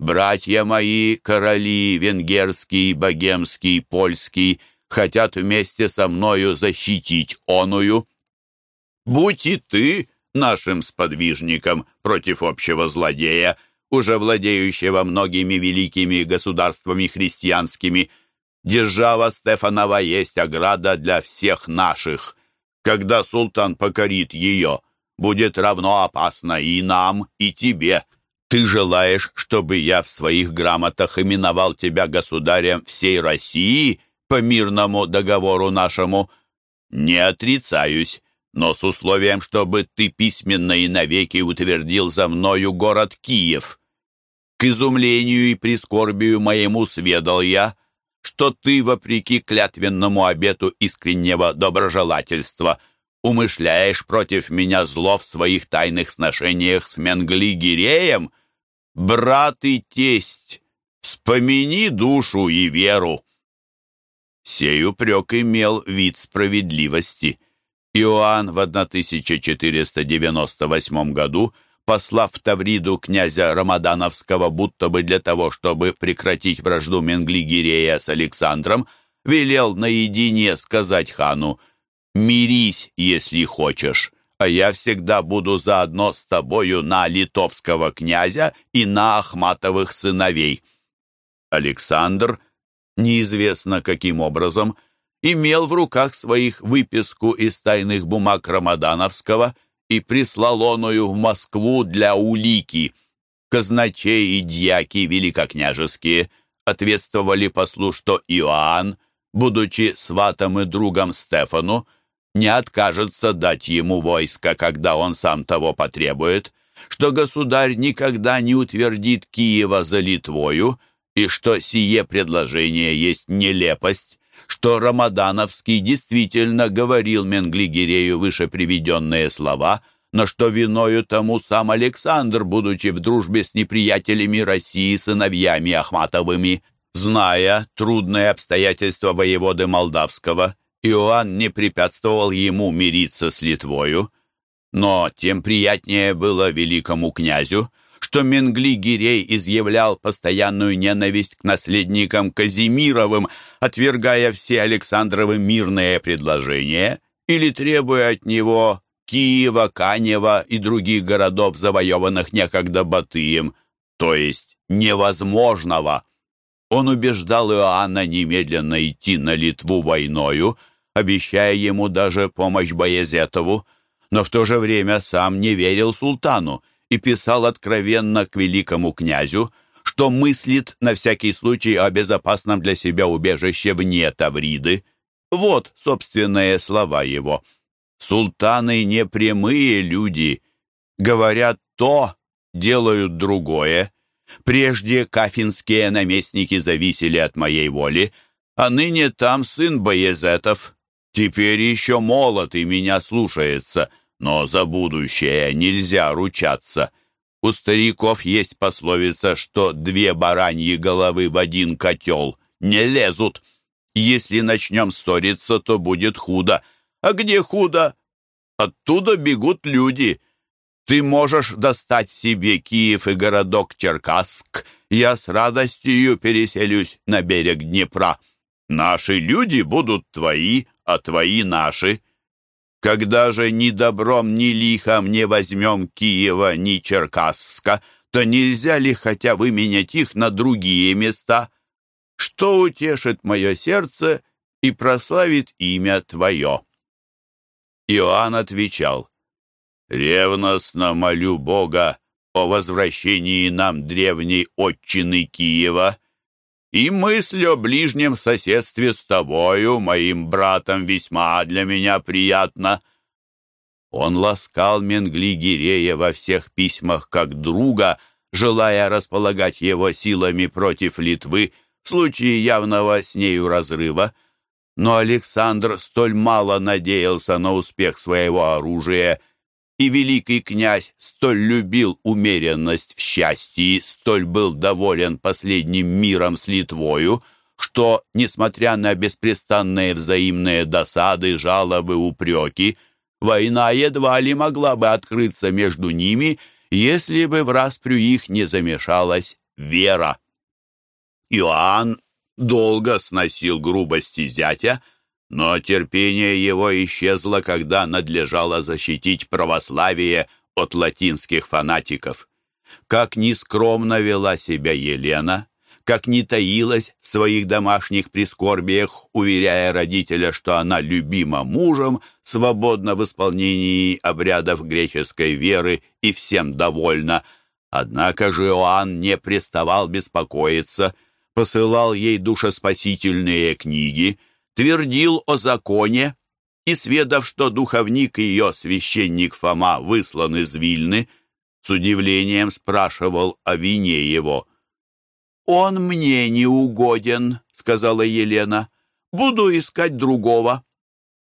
Братья мои, короли, венгерский, богемский, польский, хотят вместе со мною защитить оную. Будь и ты нашим сподвижником против общего злодея, уже владеющего многими великими государствами христианскими. Держава Стефанова есть ограда для всех наших. Когда султан покорит ее, будет равно опасно и нам, и тебе. Ты желаешь, чтобы я в своих грамотах именовал тебя государем всей России по мирному договору нашему? Не отрицаюсь, но с условием, чтобы ты письменно и навеки утвердил за мною город Киев. К изумлению и прискорбию моему сведал я, что ты, вопреки клятвенному обету искреннего доброжелательства, умышляешь против меня зло в своих тайных сношениях с Менгли-Гиреем? Брат и тесть, вспомини душу и веру. Сей упрек имел вид справедливости. Иоанн в 1498 году послав в Тавриду князя Рамадановского, будто бы для того, чтобы прекратить вражду Менглигирея с Александром, велел наедине сказать хану «Мирись, если хочешь, а я всегда буду заодно с тобою на литовского князя и на Ахматовых сыновей». Александр, неизвестно каким образом, имел в руках своих выписку из тайных бумаг Рамадановского – и прислал оною в Москву для улики. Казначей и дьяки великокняжеские ответствовали послу, что Иоанн, будучи сватом и другом Стефану, не откажется дать ему войско, когда он сам того потребует, что государь никогда не утвердит Киева за Литвою, и что сие предложение есть нелепость, что Рамадановский действительно говорил Менглигерею выше приведенные слова, но что виною тому сам Александр, будучи в дружбе с неприятелями России, сыновьями Ахматовыми. Зная трудные обстоятельства воеводы Молдавского, Иоанн не препятствовал ему мириться с Литвою, но тем приятнее было великому князю, что Менгли-Гирей изъявлял постоянную ненависть к наследникам Казимировым, отвергая все Александровы мирные предложения или требуя от него Киева, Канева и других городов, завоеванных некогда Батыем, то есть невозможного. Он убеждал Иоанна немедленно идти на Литву войною, обещая ему даже помощь Боязетову, но в то же время сам не верил султану и писал откровенно к великому князю, что мыслит на всякий случай о безопасном для себя убежище вне Тавриды. Вот собственные слова его. «Султаны не прямые люди, говорят то, делают другое. Прежде кафинские наместники зависели от моей воли, а ныне там сын Боязетов. Теперь еще молод и меня слушается, но за будущее нельзя ручаться. У стариков есть пословица, что две бараньи головы в один котел не лезут. Если начнем ссориться, то будет худо. А где худо? Оттуда бегут люди. Ты можешь достать себе Киев и городок Черкасск. Я с радостью переселюсь на берег Днепра. Наши люди будут твои, а твои наши. Когда же ни добром, ни лихом не возьмем Киева, ни Черкасска, то нельзя ли хотя выменять их на другие места? Что утешит мое сердце и прославит имя Твое?» Иоанн отвечал, «Ревностно молю Бога о возвращении нам древней отчины Киева, и мысль о ближнем соседстве с тобою, моим братом, весьма для меня приятна». Он ласкал Менгли-Гирея во всех письмах как друга, желая располагать его силами против Литвы в случае явного с нею разрыва. Но Александр столь мало надеялся на успех своего оружия – и великий князь столь любил умеренность в счастье, столь был доволен последним миром с Литвою, что, несмотря на беспрестанные взаимные досады, жалобы, упреки, война едва ли могла бы открыться между ними, если бы в распрю их не замешалась вера. Иоанн долго сносил грубости зятя, но терпение его исчезло, когда надлежало защитить православие от латинских фанатиков. Как нескромно вела себя Елена, как не таилась в своих домашних прискорбиях, уверяя родителя, что она любима мужем, свободна в исполнении обрядов греческой веры и всем довольна. Однако же Иоанн не приставал беспокоиться, посылал ей душеспасительные книги — твердил о законе, и, сведав, что духовник ее, священник Фома, выслан из Вильны, с удивлением спрашивал о вине его. «Он мне не угоден», — сказала Елена. «Буду искать другого».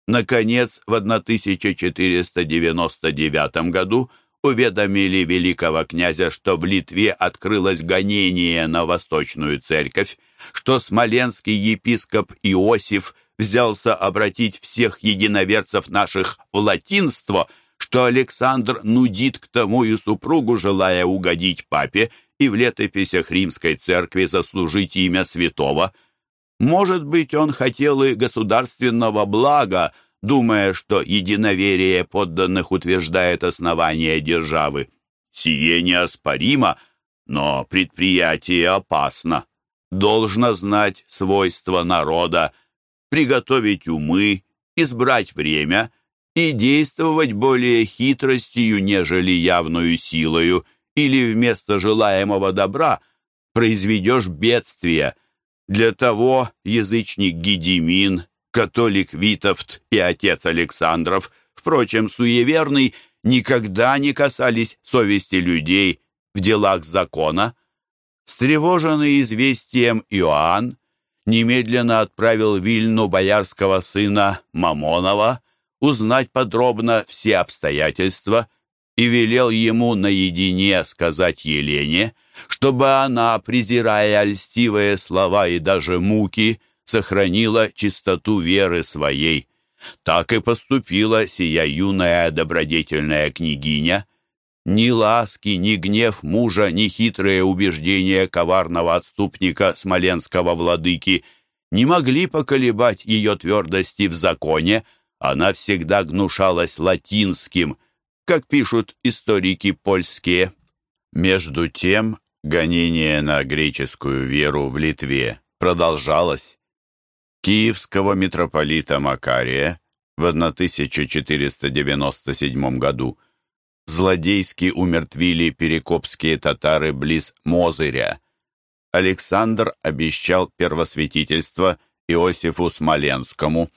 Наконец, в 1499 году уведомили великого князя, что в Литве открылось гонение на Восточную Церковь, что смоленский епископ Иосиф взялся обратить всех единоверцев наших в латинство, что Александр нудит к тому и супругу, желая угодить папе и в летописях римской церкви заслужить имя святого. Может быть, он хотел и государственного блага, думая, что единоверие подданных утверждает основание державы. Сие неоспоримо, но предприятие опасно должно знать свойства народа, приготовить умы, избрать время и действовать более хитростью, нежели явную силою, или вместо желаемого добра произведешь бедствие. Для того язычник Гедимин, католик Витовт и отец Александров, впрочем, суеверный, никогда не касались совести людей в делах закона, Встревоженный известием Иоанн немедленно отправил Вильну боярского сына Мамонова узнать подробно все обстоятельства и велел ему наедине сказать Елене, чтобы она, презирая льстивые слова и даже муки, сохранила чистоту веры своей. Так и поступила сия юная добродетельная княгиня, ни ласки, ни гнев мужа, ни хитрые убеждения коварного отступника смоленского владыки не могли поколебать ее твердости в законе, она всегда гнушалась латинским, как пишут историки польские. Между тем, гонение на греческую веру в Литве продолжалось. киевского митрополита Макария в 1497 году злодейски умертвили перекопские татары близ Мозыря. Александр обещал первосвятительство Иосифу Смоленскому.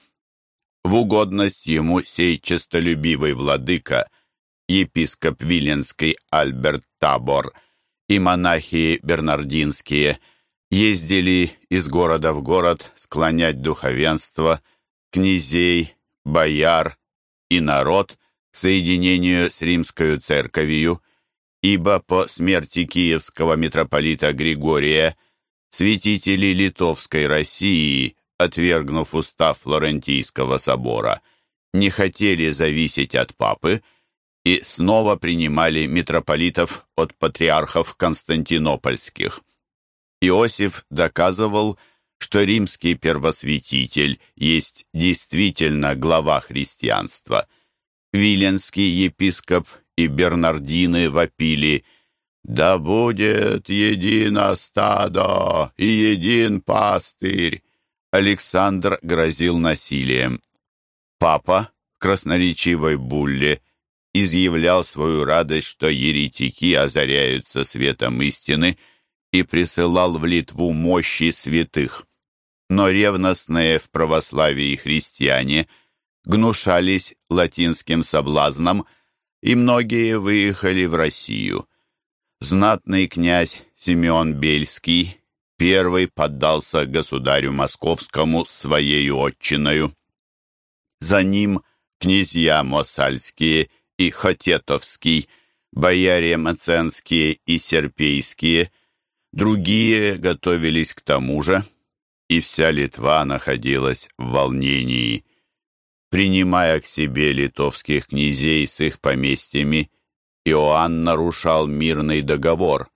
В угодность ему сей честолюбивый владыка, епископ Виленский Альберт Табор и монахи бернардинские ездили из города в город склонять духовенство, князей, бояр и народ соединению с римскую церковью, ибо по смерти киевского митрополита Григория святители Литовской России, отвергнув устав Флорентийского собора, не хотели зависеть от папы и снова принимали митрополитов от патриархов константинопольских. Иосиф доказывал, что римский первосвятитель есть действительно глава христианства. Виленский епископ и Бернардины вопили «Да будет едино стадо и един пастырь!» Александр грозил насилием. Папа в красноречивой булле изъявлял свою радость, что еретики озаряются светом истины – и присылал в Литву мощи святых. Но ревностные в православии христиане гнушались латинским соблазном, и многие выехали в Россию. Знатный князь Симеон Бельский первый поддался государю московскому своей отчиною. За ним князья Мосальские и Хотетовский, бояре Маценские и Серпейские – Другие готовились к тому же, и вся Литва находилась в волнении. Принимая к себе литовских князей с их поместьями, Иоанн нарушал мирный договор,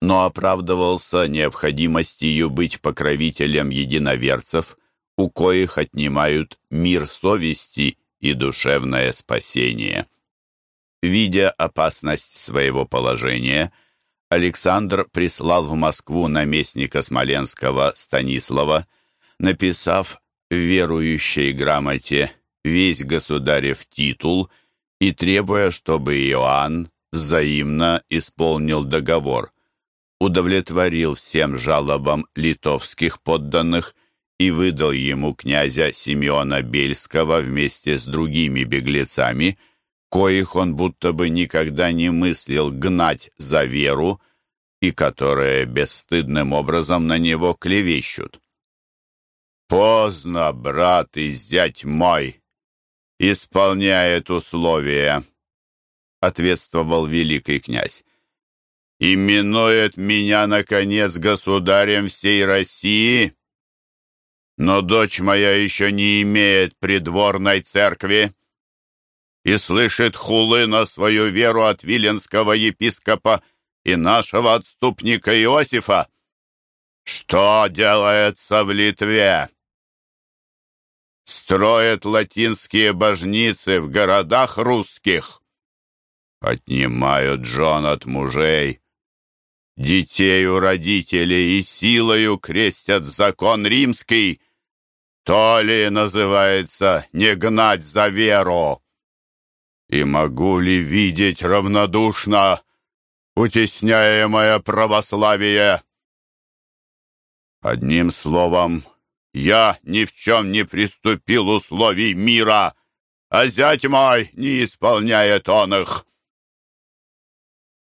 но оправдывался необходимостью быть покровителем единоверцев, у коих отнимают мир совести и душевное спасение. Видя опасность своего положения, Александр прислал в Москву наместника Смоленского Станислава, написав в верующей грамоте весь государев титул и требуя, чтобы Иоанн взаимно исполнил договор, удовлетворил всем жалобам литовских подданных и выдал ему князя Симеона Бельского вместе с другими беглецами – коих он будто бы никогда не мыслил гнать за веру и которые бесстыдным образом на него клевещут. «Поздно, брат и зять мой, исполняет условия», — ответствовал великий князь. «Именует меня, наконец, государем всей России, но дочь моя еще не имеет придворной церкви» и слышит хулы на свою веру от виленского епископа и нашего отступника Иосифа. Что делается в Литве? Строят латинские божницы в городах русских. Отнимают жен от мужей. Детей у родителей и силою крестят в закон римский. То ли называется «не гнать за веру». И могу ли видеть равнодушно утесняемое православие? Одним словом, я ни в чем не приступил условий мира, а зять мой не исполняет он их.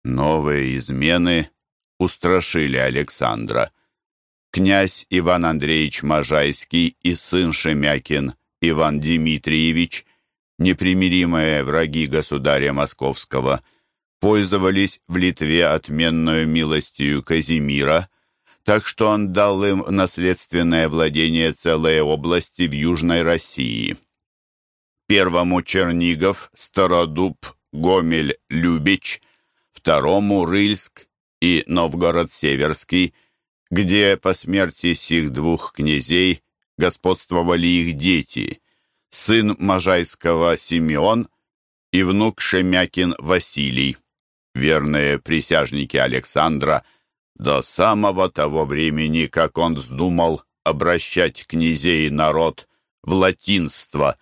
Новые измены устрашили Александра. Князь Иван Андреевич Можайский и сын Шемякин Иван Дмитриевич непримиримые враги государя Московского, пользовались в Литве отменную милостью Казимира, так что он дал им наследственное владение целой области в Южной России. Первому Чернигов, Стародуб, Гомель, Любич, второму Рыльск и Новгород-Северский, где по смерти сих двух князей господствовали их дети, сын Можайского Симеон и внук Шемякин Василий, верные присяжники Александра, до самого того времени, как он вздумал обращать князей народ в латинство.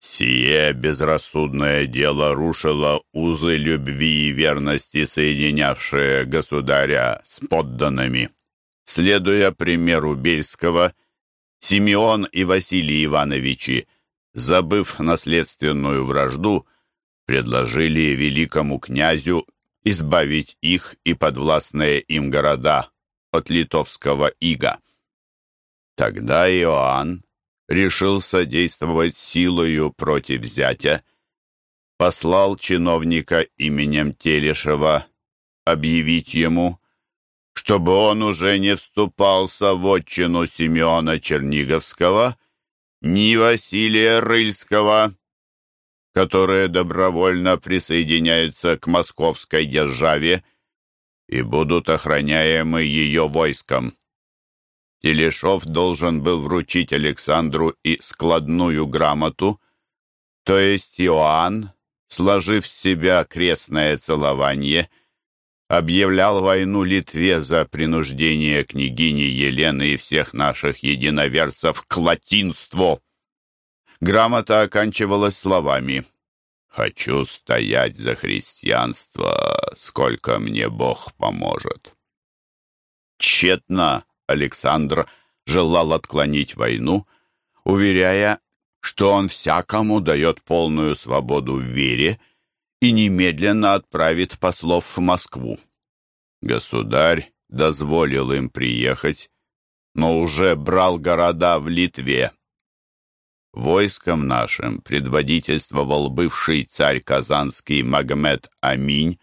Сие безрассудное дело рушило узы любви и верности, соединявшие государя с подданными. Следуя примеру Бельского, Симеон и Василий Ивановичи, забыв наследственную вражду, предложили великому князю избавить их и подвластные им города от литовского ига. Тогда Иоанн решил содействовать силою против зятя, послал чиновника именем Телешева объявить ему, чтобы он уже не вступался в отчину Симеона Черниговского ни Василия Рыльского, которые добровольно присоединяются к московской державе и будут охраняемы ее войском. Телешов должен был вручить Александру и складную грамоту, то есть Иоанн, сложив в себя крестное целование, объявлял войну Литве за принуждение княгини Елены и всех наших единоверцев к латинству. Грамота оканчивалась словами «Хочу стоять за христианство, сколько мне Бог поможет». Тщетно Александр желал отклонить войну, уверяя, что он всякому дает полную свободу в вере и немедленно отправит послов в Москву. Государь дозволил им приехать, но уже брал города в Литве. Войском нашим предводительствовал бывший царь Казанский Магомед Аминь,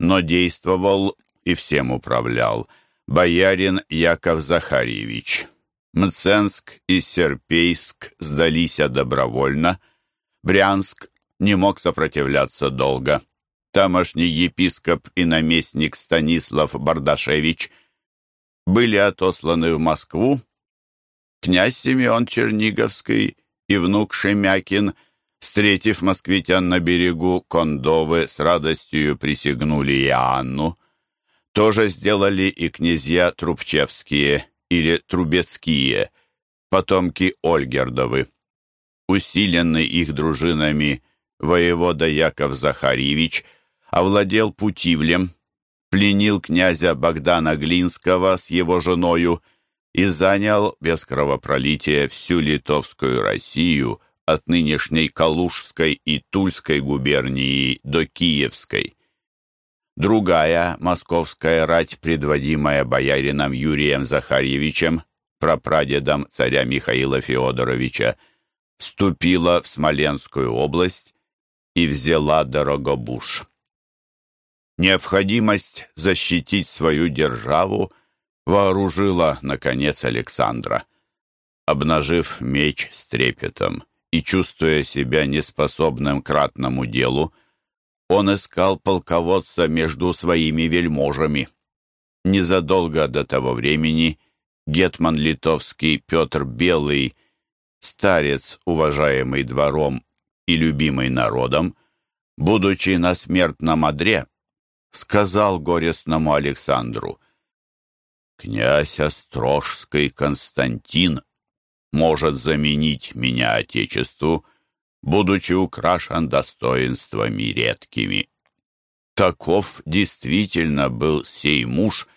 но действовал и всем управлял боярин Яков Захарьевич. Мценск и Серпейск сдались добровольно, Брянск не мог сопротивляться долго. Тамошний епископ и наместник Станислав Бардашевич были отосланы в Москву. Князь Симеон Черниговский и внук Шемякин, встретив москвитян на берегу Кондовы, с радостью присягнули Иоанну. То же сделали и князья Трубчевские или Трубецкие, потомки Ольгердовы. Усиленный их дружинами воевода Яков Захарьевич овладел Путивлем, пленил князя Богдана Глинского с его женою и занял без кровопролития всю литовскую Россию от нынешней Калужской и Тульской губернии до Киевской. Другая московская рать, предводимая боярином Юрием Захарьевичем, прапрадедом царя Михаила Феодоровича, вступила в Смоленскую область и взяла Дорогобуш. Необходимость защитить свою державу вооружила, наконец, Александра. Обнажив меч с трепетом и чувствуя себя неспособным к ратному делу, он искал полководца между своими вельможами. Незадолго до того времени гетман литовский Петр Белый, старец, уважаемый двором и любимый народом, будучи на смертном одре, сказал горестному Александру, «Князь Острожский Константин может заменить меня Отечеству, будучи украшен достоинствами редкими. Таков действительно был сей муж,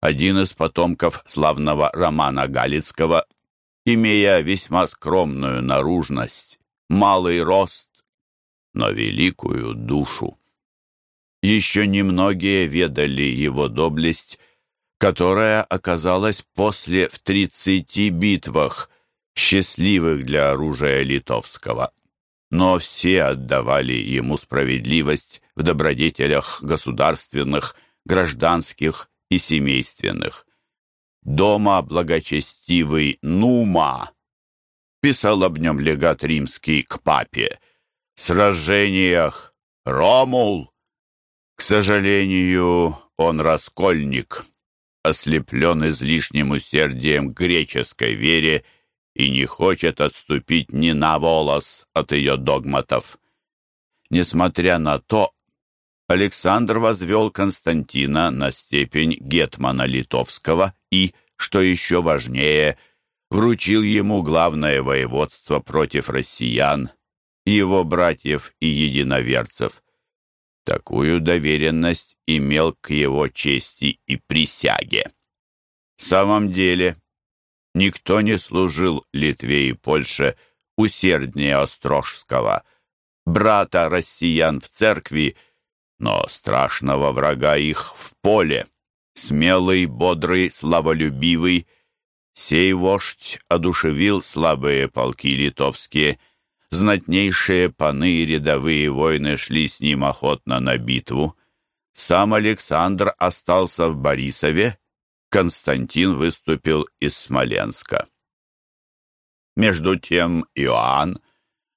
один из потомков славного Романа Галицкого, имея весьма скромную наружность, малый рост, но великую душу. Еще немногие ведали его доблесть, которая оказалась после в тридцати битвах, счастливых для оружия литовского но все отдавали ему справедливость в добродетелях государственных, гражданских и семейственных. Дома благочестивый Нума писал об нем легат римский к папе. Сражениях Ромул. К сожалению, он раскольник, ослеплен излишним усердием к греческой вере и не хочет отступить ни на волос от ее догматов. Несмотря на то, Александр возвел Константина на степень гетмана литовского и что еще важнее, вручил ему главное воеводство против россиян, его братьев и единоверцев. Такую доверенность имел к его чести и присяге. В самом деле, никто не служил Литве и Польше усерднее Острожского, брата россиян в церкви, но страшного врага их в поле. Смелый, бодрый, славолюбивый, сей вождь одушевил слабые полки литовские, знатнейшие паны и рядовые воины шли с ним охотно на битву. Сам Александр остался в Борисове, Константин выступил из Смоленска. Между тем Иоанн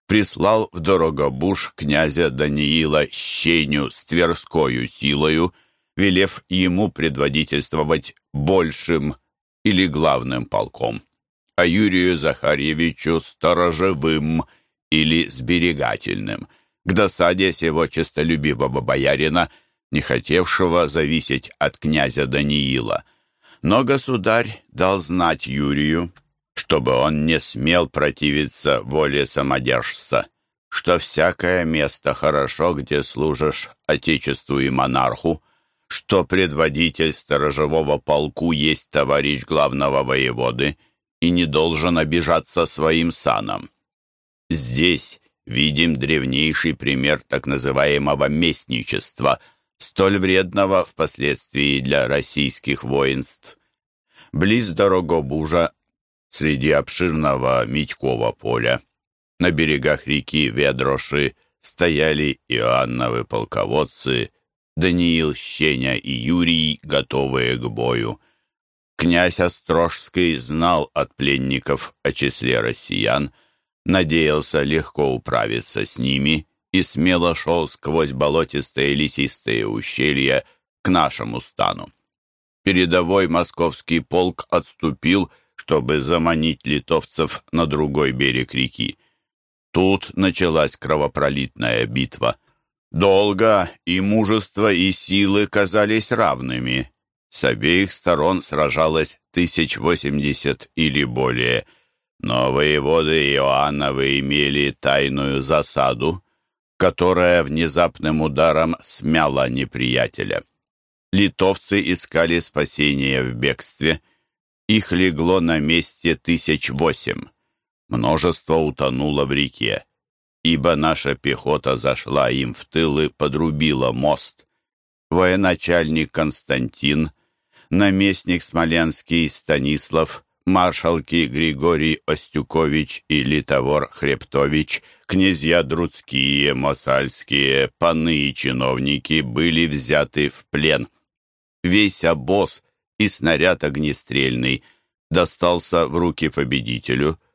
прислал в Дорогобуж князя Даниила Щеню с Тверскою силою, велев ему предводительствовать большим или главным полком, а Юрию Захарьевичу сторожевым или сберегательным, к досаде сего честолюбивого боярина, не хотевшего зависеть от князя Даниила. Но государь дал знать Юрию, чтобы он не смел противиться воле самодержца, что всякое место хорошо, где служишь Отечеству и монарху, что предводитель сторожевого полку есть товарищ главного воеводы и не должен обижаться своим саном. Здесь видим древнейший пример так называемого местничества, столь вредного впоследствии для российских воинств. Близ Дорогобужа, среди обширного Митькова поля, на берегах реки Ведроши стояли Иоанновы полководцы, Даниил Щеня и Юрий, готовые к бою. Князь Острожский знал от пленников о числе россиян, надеялся легко управиться с ними и смело шел сквозь болотистые лесистые ущелья к нашему стану. Передовой московский полк отступил, чтобы заманить литовцев на другой берег реки. Тут началась кровопролитная битва — Долго и мужество, и силы казались равными. С обеих сторон сражалось тысяч восемьдесят или более, но воеводы Иоанновы имели тайную засаду, которая внезапным ударом смяла неприятеля. Литовцы искали спасения в бегстве. Их легло на месте тысяч восемь. Множество утонуло в реке ибо наша пехота зашла им в тыл и подрубила мост. Военачальник Константин, наместник Смоленский Станислав, маршалки Григорий Остюкович и Литовор Хребтович, князья Друцкие, Мосальские, паны и чиновники были взяты в плен. Весь обоз и снаряд огнестрельный достался в руки победителю —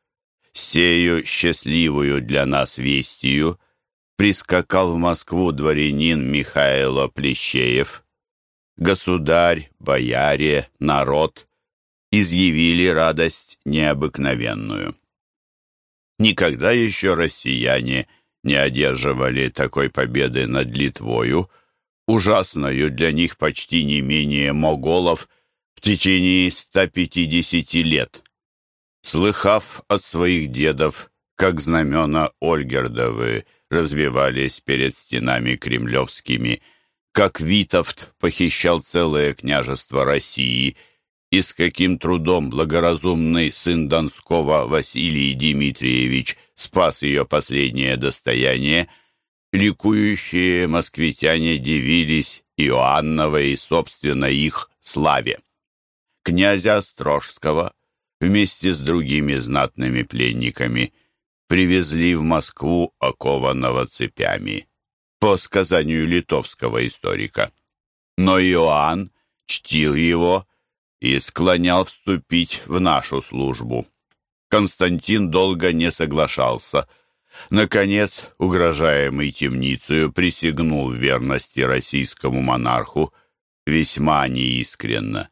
сею счастливую для нас вестью прискакал в Москву дворянин Михаило Плещеев. Государь, бояре, народ изъявили радость необыкновенную. Никогда еще россияне не одерживали такой победы над Литвою, ужасною для них почти не менее моголов в течение 150 лет. Слыхав от своих дедов, как знамена Ольгердовы развивались перед стенами кремлевскими, как Витовт похищал целое княжество России и с каким трудом благоразумный сын Донского Василий Дмитриевич спас ее последнее достояние, ликующие москвитяне дивились Иоанновой и, собственно, их славе. Князя Острожского — вместе с другими знатными пленниками привезли в Москву окованного цепями, по сказанию литовского историка. Но Иоанн чтил его и склонял вступить в нашу службу. Константин долго не соглашался. Наконец, угрожаемый темницею, присягнул верности российскому монарху весьма неискренно.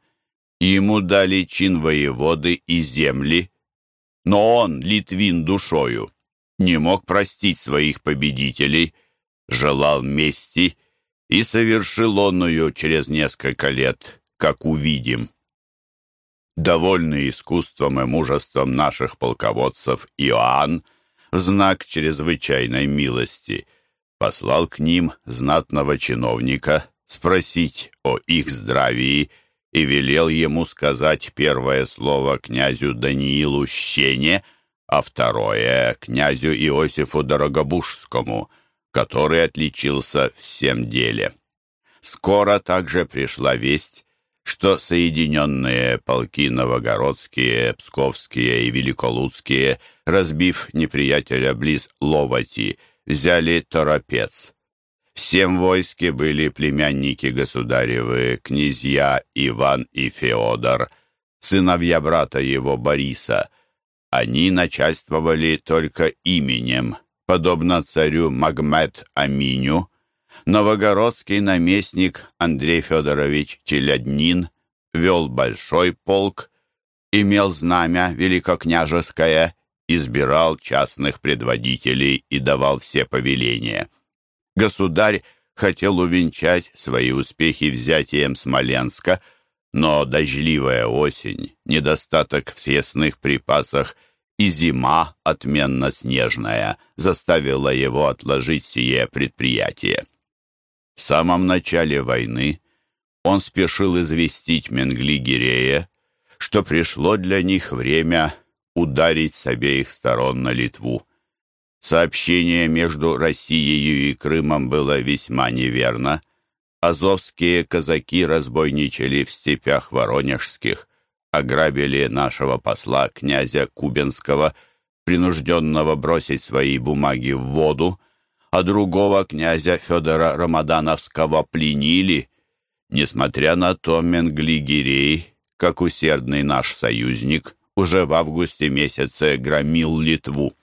Ему дали чин воеводы и земли, но он, Литвин душою, не мог простить своих победителей, желал мести и совершил он ее через несколько лет, как увидим. Довольный искусством и мужеством наших полководцев Иоанн, в знак чрезвычайной милости, послал к ним знатного чиновника спросить о их здравии и велел ему сказать первое слово князю Даниилу Щене, а второе — князю Иосифу Дорогобужскому, который отличился всем деле. Скоро также пришла весть, что соединенные полки новогородские, псковские и великолуцкие, разбив неприятеля близ Ловати, взяли Торопец. Всем войске были племянники государевы, князья Иван и Феодор, сыновья брата его Бориса. Они начальствовали только именем, подобно царю Магмед Аминю, Новогородский наместник Андрей Федорович Челяднин вел большой полк, имел знамя великокняжеское, избирал частных предводителей и давал все повеления. Государь хотел увенчать свои успехи взятием Смоленска, но дождливая осень, недостаток в съестных припасах и зима, отменно снежная, заставила его отложить сие предприятие. В самом начале войны он спешил известить Менгли-Гирея, что пришло для них время ударить с обеих сторон на Литву. Сообщение между Россией и Крымом было весьма неверно. Азовские казаки разбойничали в степях Воронежских, ограбили нашего посла, князя Кубенского, принужденного бросить свои бумаги в воду, а другого князя Федора Рамадановского пленили. Несмотря на то, Менгли-Гирей, как усердный наш союзник, уже в августе месяце громил Литву.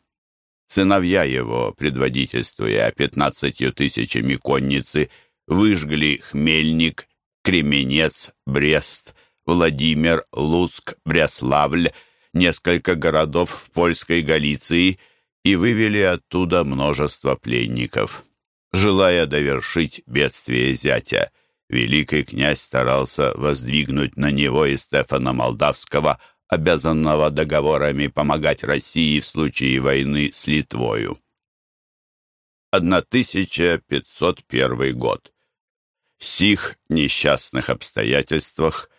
Сыновья его, предводительствуя пятнадцатью тысячами конницы, выжгли Хмельник, Кременец, Брест, Владимир, Луцк, Бряславль, несколько городов в польской Галиции и вывели оттуда множество пленников. Желая довершить бедствие зятя, великий князь старался воздвигнуть на него и Стефана Молдавского, обязанного договорами помогать России в случае войны с Литвою. 1501 год. В сих несчастных обстоятельствах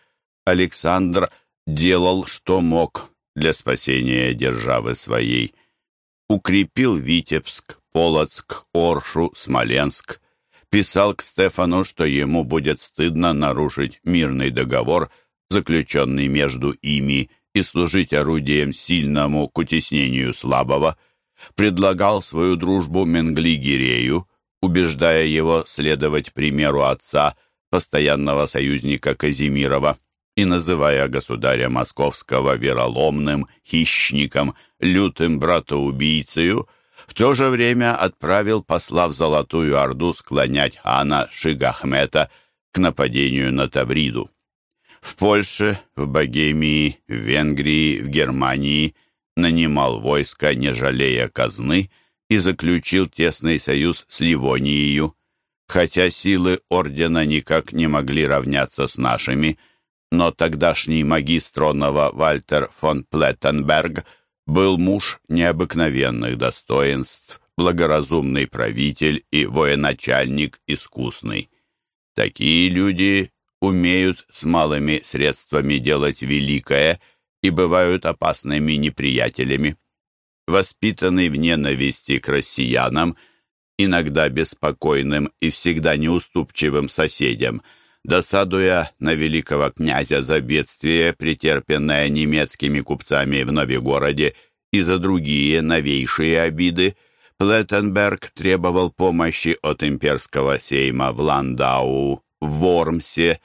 Александр делал, что мог для спасения державы своей – укрепил Витебск, Полоцк, Оршу, Смоленск, писал к Стефану, что ему будет стыдно нарушить мирный договор, заключенный между ими, и служить орудием сильному к утеснению слабого, предлагал свою дружбу Менгли-Гирею, убеждая его следовать примеру отца, постоянного союзника Казимирова и называя государя московского вероломным, хищником, лютым братоубийцею, в то же время отправил посла в Золотую Орду склонять хана Шигахмета к нападению на Тавриду. В Польше, в Богемии, в Венгрии, в Германии нанимал войско, не жалея казны, и заключил тесный союз с Ливонией. Хотя силы ордена никак не могли равняться с нашими – но тогдашний магистр Вальтер фон Плеттенберг был муж необыкновенных достоинств, благоразумный правитель и военачальник искусный. Такие люди умеют с малыми средствами делать великое и бывают опасными неприятелями. Воспитанный в ненависти к россиянам, иногда беспокойным и всегда неуступчивым соседям – досадуя на великого князя за бедствие, претерпенное немецкими купцами в Новигороде, и за другие новейшие обиды, Плеттенберг требовал помощи от имперского сейма в Ландау, в Вормсе,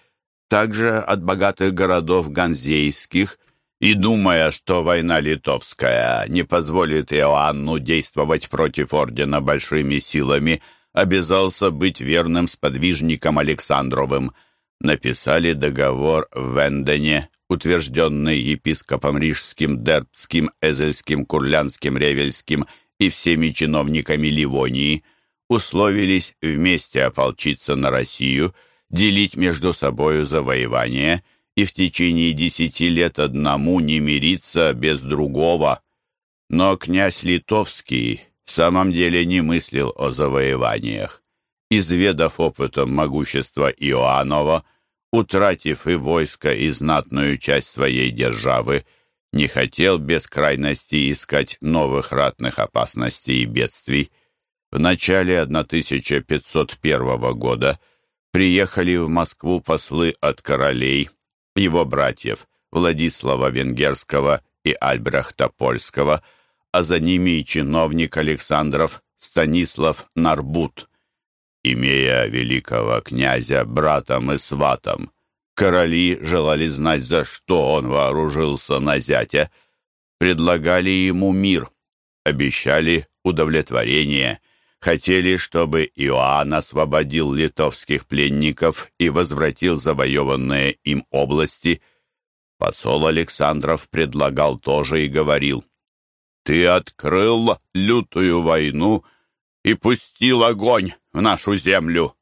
также от богатых городов ганзейских, и, думая, что война литовская не позволит Иоанну действовать против ордена большими силами, обязался быть верным сподвижником Александровым – написали договор в Вендене, утвержденный епископом Рижским, Дербским, Эзельским, Курлянским, Ревельским и всеми чиновниками Ливонии, условились вместе ополчиться на Россию, делить между собою завоевание и в течение десяти лет одному не мириться без другого. Но князь Литовский в самом деле не мыслил о завоеваниях. Изведав опытом могущества Иоаннова, утратив и войско, и знатную часть своей державы, не хотел без крайности искать новых ратных опасностей и бедствий. В начале 1501 года приехали в Москву послы от королей, его братьев Владислава Венгерского и Альбрехта Польского, а за ними и чиновник Александров Станислав Нарбут. Имея великого князя братом и сватом, короли желали знать, за что он вооружился на зятя, предлагали ему мир, обещали удовлетворение, хотели, чтобы Иоанн освободил литовских пленников и возвратил завоеванные им области. Посол Александров предлагал тоже и говорил, «Ты открыл лютую войну и пустил огонь в нашу землю,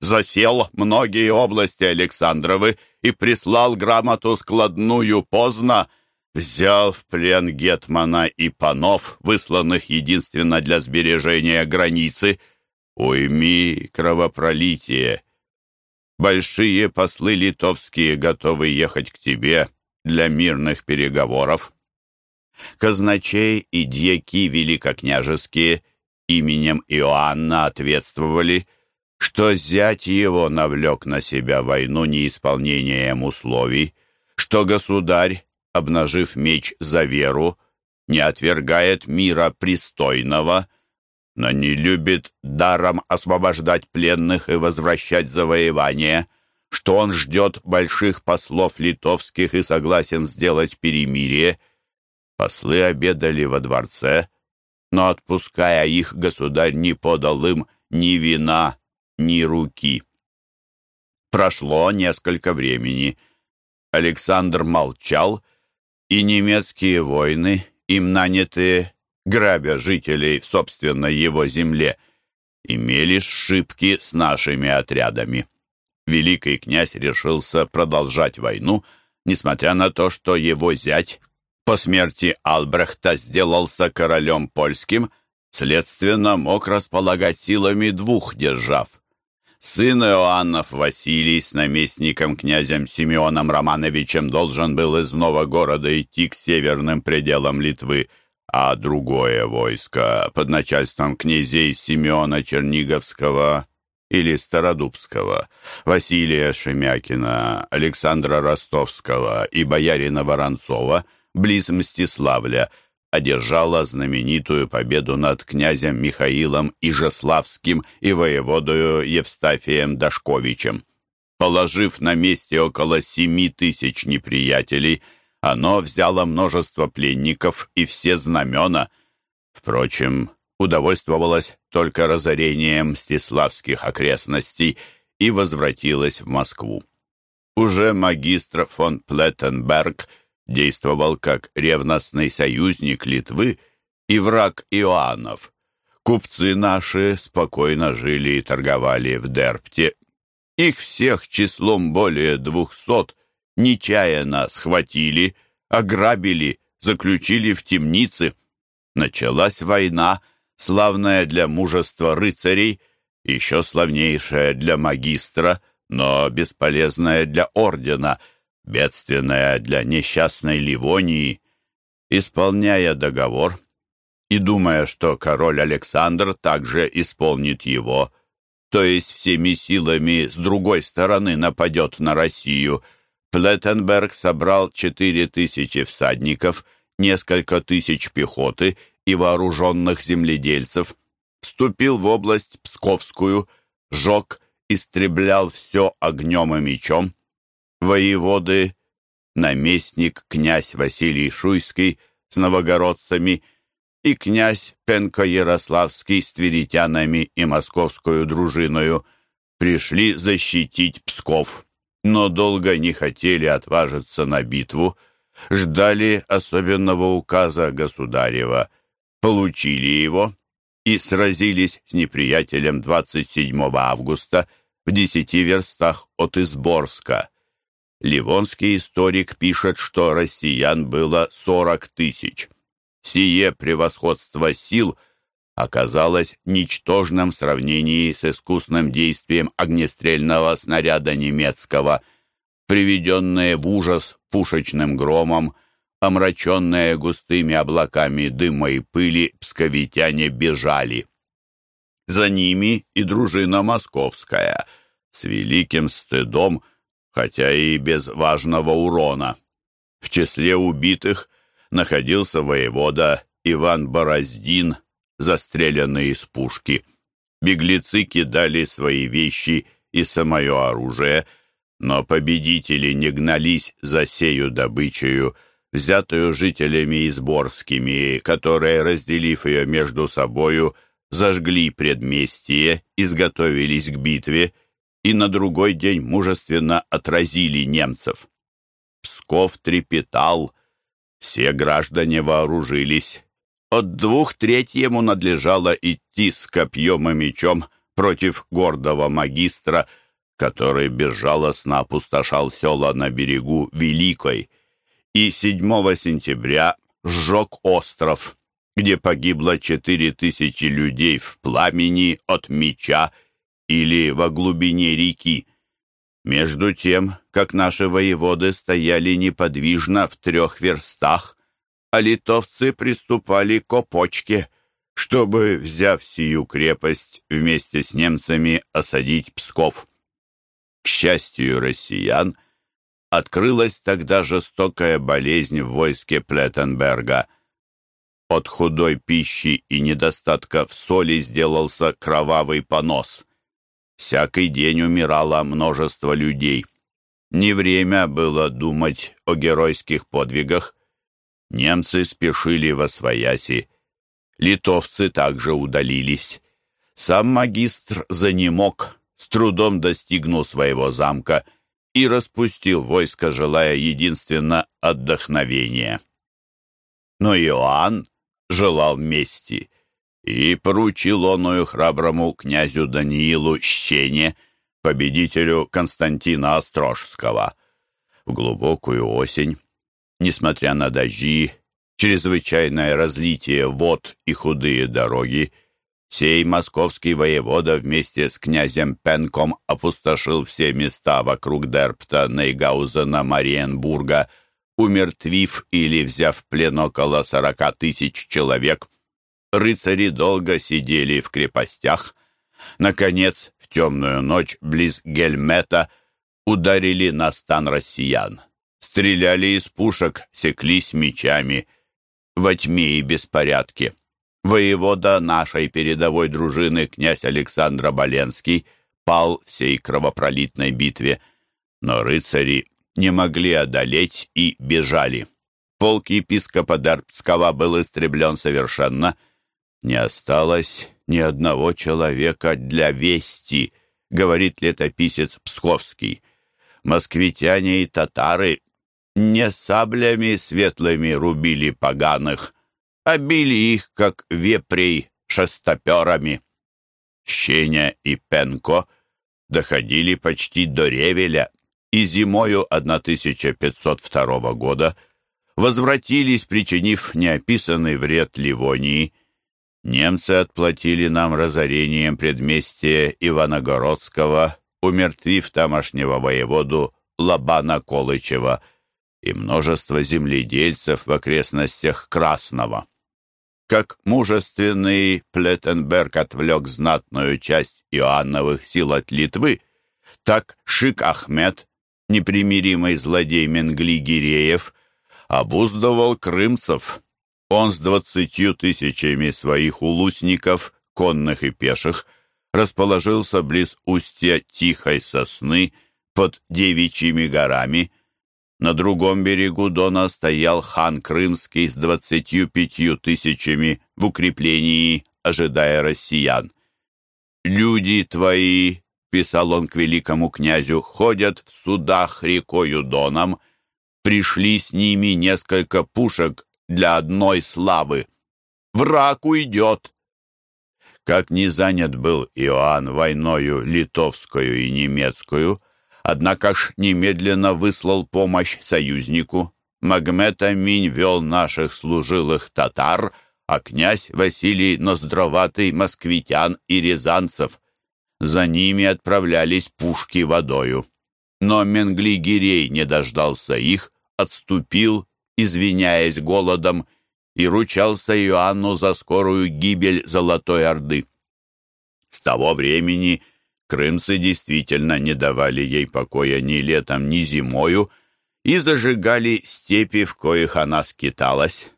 засел многие области Александровы и прислал грамоту складную поздно, взял в плен Гетмана и панов, высланных единственно для сбережения границы. Уйми кровопролитие. Большие послы литовские готовы ехать к тебе для мирных переговоров. Казначей и дьяки великокняжеские именем Иоанна ответствовали, что зять его навлек на себя войну неисполнением условий, что государь обнажив меч за веру, не отвергает мира пристойного, но не любит даром освобождать пленных и возвращать завоевания, что он ждет больших послов литовских и согласен сделать перемирие. Послы обедали во дворце, но, отпуская их, государь не подал им ни вина, ни руки. Прошло несколько времени. Александр молчал и немецкие войны, им нанятые, грабя жителей в собственной его земле, имели сшибки с нашими отрядами. Великий князь решился продолжать войну, несмотря на то, что его зять по смерти Албрехта сделался королем польским, следственно, мог располагать силами двух держав. Сын Иоаннов Василий с наместником князем Симеоном Романовичем должен был из города идти к северным пределам Литвы, а другое войско под начальством князей Симеона Черниговского или Стародубского, Василия Шемякина, Александра Ростовского и боярина Воронцова близ Мстиславля – одержала знаменитую победу над князем Михаилом Ижеславским и воеводою Евстафием Дашковичем. Положив на месте около семи тысяч неприятелей, оно взяло множество пленников и все знамена. Впрочем, удовольствовалось только разорением мстиславских окрестностей и возвратилось в Москву. Уже магистр фон Плеттенберг – действовал как ревностный союзник Литвы и враг Иоаннов. Купцы наши спокойно жили и торговали в Дерпте. Их всех числом более двухсот нечаянно схватили, ограбили, заключили в темницы. Началась война, славная для мужества рыцарей, еще славнейшая для магистра, но бесполезная для ордена — бедственная для несчастной Ливонии, исполняя договор и думая, что король Александр также исполнит его, то есть всеми силами с другой стороны нападет на Россию, Плеттенберг собрал четыре тысячи всадников, несколько тысяч пехоты и вооруженных земледельцев, вступил в область Псковскую, жег, истреблял все огнем и мечом, воеводы, наместник князь Василий Шуйский с новогородцами и князь Пенко Ярославский с тверитянами и московскую дружиною пришли защитить Псков, но долго не хотели отважиться на битву, ждали особенного указа государева, получили его и сразились с неприятелем 27 августа в десяти верстах от Изборска. Ливонский историк пишет, что россиян было 40 тысяч. Сие превосходство сил оказалось ничтожным в сравнении с искусным действием огнестрельного снаряда немецкого, приведенные в ужас пушечным громом, омраченные густыми облаками дыма и пыли, псковитяне бежали. За ними и дружина московская с великим стыдом, хотя и без важного урона. В числе убитых находился воевода Иван Бороздин, застреленный из пушки. Беглецы кидали свои вещи и самое оружие, но победители не гнались за сею добычею, взятую жителями изборскими, которые, разделив ее между собою, зажгли предместье, изготовились к битве и на другой день мужественно отразили немцев. Псков трепетал, все граждане вооружились. От двух треть ему надлежало идти с копьем и мечом против гордого магистра, который безжалостно опустошал села на берегу Великой, и 7 сентября сжег остров, где погибло четыре тысячи людей в пламени от меча или во глубине реки. Между тем, как наши воеводы стояли неподвижно в трех верстах, а литовцы приступали к опочке, чтобы, взяв сию крепость, вместе с немцами осадить Псков. К счастью россиян, открылась тогда жестокая болезнь в войске Плеттенберга — от худой пищи и недостатка в соли сделался кровавый понос. Всякий день умирало множество людей. Не время было думать о геройских подвигах. Немцы спешили во свояси. Литовцы также удалились. Сам магистр занемог, с трудом достигнул своего замка и распустил войско, желая единственно отдохновения. Но Иоанн желал мести, и поручил оною храброму князю Даниилу Щене, победителю Константина Острожского. В глубокую осень, несмотря на дожди, чрезвычайное разлитие вод и худые дороги, сей московский воевода вместе с князем Пенком опустошил все места вокруг Дерпта, Нейгаузена, Мариенбурга, умертвив или взяв в плен около сорока тысяч человек. Рыцари долго сидели в крепостях. Наконец, в темную ночь близ Гельмета ударили на стан россиян. Стреляли из пушек, секлись мечами. Во тьме и беспорядке. Воевода нашей передовой дружины князь Александр Боленский пал в сей кровопролитной битве, но рыцари не могли одолеть и бежали. Полк епископа Дербцкого был истреблен совершенно. Не осталось ни одного человека для вести, говорит летописец Псковский. Москвитяне и татары не саблями светлыми рубили поганых, а били их, как вепрей, шестоперами. Щеня и Пенко доходили почти до Ревеля, и зимою 1502 года возвратились, причинив неописанный вред Ливонии. Немцы отплатили нам разорением предместия Иваногородского, умертвив тамошнего воеводу Лобана Колычева и множество земледельцев в окрестностях Красного. Как мужественный Плеттенберг отвлек знатную часть Иоанновых сил от Литвы, так Шик Ахмед непримиримый злодей Менгли Гиреев, обуздывал крымцев. Он с двадцатью тысячами своих улусников, конных и пеших, расположился близ устья Тихой Сосны под Девичьими горами. На другом берегу Дона стоял хан Крымский с двадцатью пятью тысячами в укреплении, ожидая россиян. «Люди твои писал он к великому князю, ходят в судах рекою Доном, пришли с ними несколько пушек для одной славы. Враг уйдет. Как не занят был Иоанн войною литовскую и немецкую, однако ж немедленно выслал помощь союзнику. Магмед Аминь вел наших служилых татар, а князь Василий Ноздроватый — москвитян и рязанцев. За ними отправлялись пушки водою. Но Менгли-Гирей не дождался их, отступил, извиняясь голодом, и ручался Иоанну за скорую гибель Золотой Орды. С того времени крымцы действительно не давали ей покоя ни летом, ни зимою и зажигали степи, в коих она скиталась.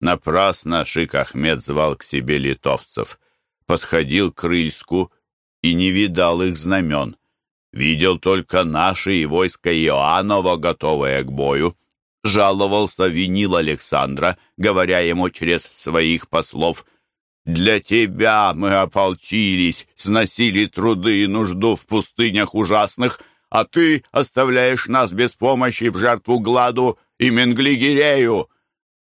Напрасно Шик Ахмед звал к себе литовцев, подходил к Рыльску и не видал их знамен. Видел только наши и войско Иоаннова, готовое к бою. Жаловался, винил Александра, говоря ему через своих послов — для тебя мы ополчились, сносили труды и нужду в пустынях ужасных, а ты оставляешь нас без помощи в жертву Гладу и Менглигирею.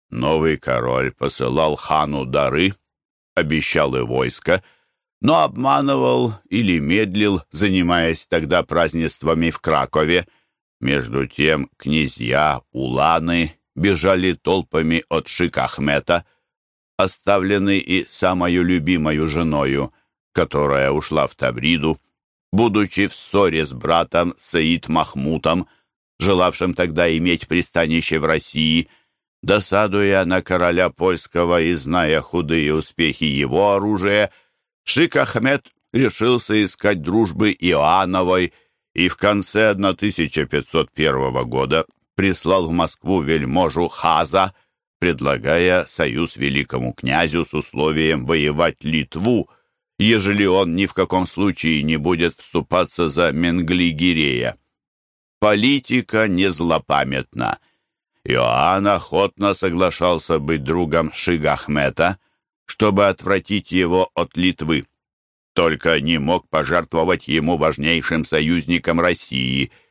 Новый король посылал хану дары, обещал и войско, но обманывал или медлил, занимаясь тогда празднествами в Кракове. Между тем князья, уланы бежали толпами от Шикахмета, оставленный и самою любимою женою, которая ушла в Тавриду, будучи в ссоре с братом Саид Махмутом, желавшим тогда иметь пристанище в России, досадуя на короля польского и зная худые успехи его оружия, Шик Ахмед решился искать дружбы Иоанновой и в конце 1501 года прислал в Москву вельможу Хаза, предлагая союз великому князю с условием воевать Литву, ежели он ни в каком случае не будет вступаться за Менгли-Гирея. Политика не злопамятна. Иоанн охотно соглашался быть другом Шигахмета, чтобы отвратить его от Литвы. Только не мог пожертвовать ему важнейшим союзником России –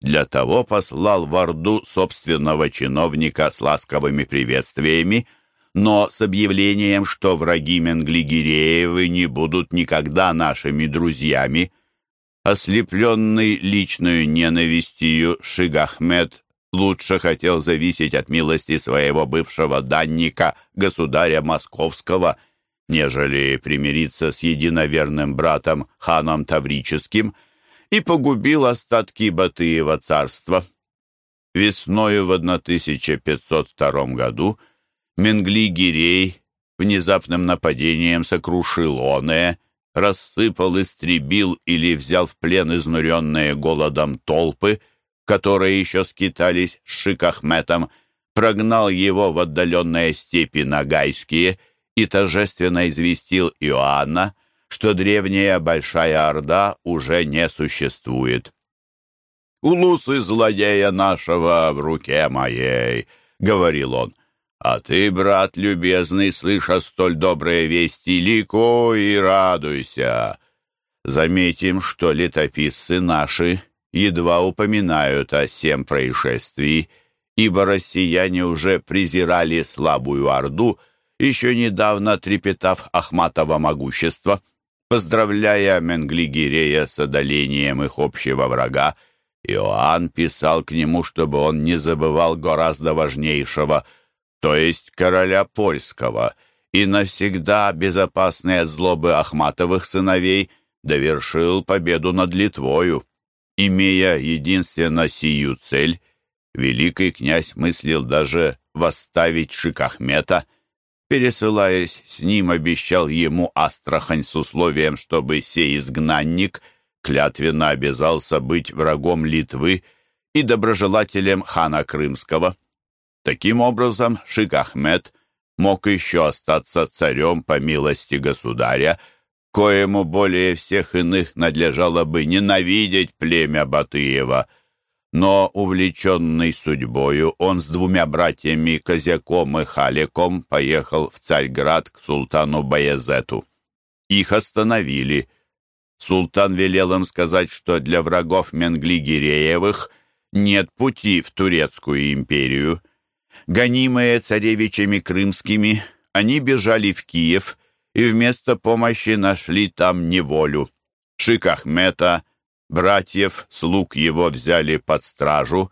для того послал в Орду собственного чиновника с ласковыми приветствиями, но с объявлением, что враги Менглигиреевы не будут никогда нашими друзьями. Ослепленный личной ненавистью Шигахмед лучше хотел зависеть от милости своего бывшего данника, государя Московского, нежели примириться с единоверным братом ханом Таврическим – и погубил остатки Батыева царства. Весною в 1502 году Менгли-Гирей внезапным нападением сокрушил оное, рассыпал, истребил или взял в плен изнуренные голодом толпы, которые еще скитались с Шикахметом, прогнал его в отдаленные степи Нагайские и торжественно известил Иоанна, что древняя Большая Орда уже не существует. «Улусы злодея нашего в руке моей», — говорил он. «А ты, брат любезный, слыша столь добрые вести, ликуй и радуйся». Заметим, что летописцы наши едва упоминают о сем происшествии, ибо россияне уже презирали слабую Орду, еще недавно трепетав Ахматова могущество. Поздравляя Менгли-Гирея с одолением их общего врага, Иоанн писал к нему, чтобы он не забывал гораздо важнейшего, то есть короля польского, и навсегда безопасный от злобы Ахматовых сыновей довершил победу над Литвою. Имея единственно сию цель, великий князь мыслил даже восставить Шикахмета — пересылаясь с ним, обещал ему Астрахань с условием, чтобы сей изгнанник клятвенно обязался быть врагом Литвы и доброжелателем хана Крымского. Таким образом, Шик Ахмед мог еще остаться царем по милости государя, коему более всех иных надлежало бы ненавидеть племя Батыева — но, увлеченный судьбою, он с двумя братьями Козяком и Халиком поехал в Царьград к султану Баязету. Их остановили. Султан велел им сказать, что для врагов Менгли-Гиреевых нет пути в Турецкую империю. Гонимые царевичами крымскими, они бежали в Киев и вместо помощи нашли там неволю. Шик Ахмета, братьев, слуг его взяли под стражу,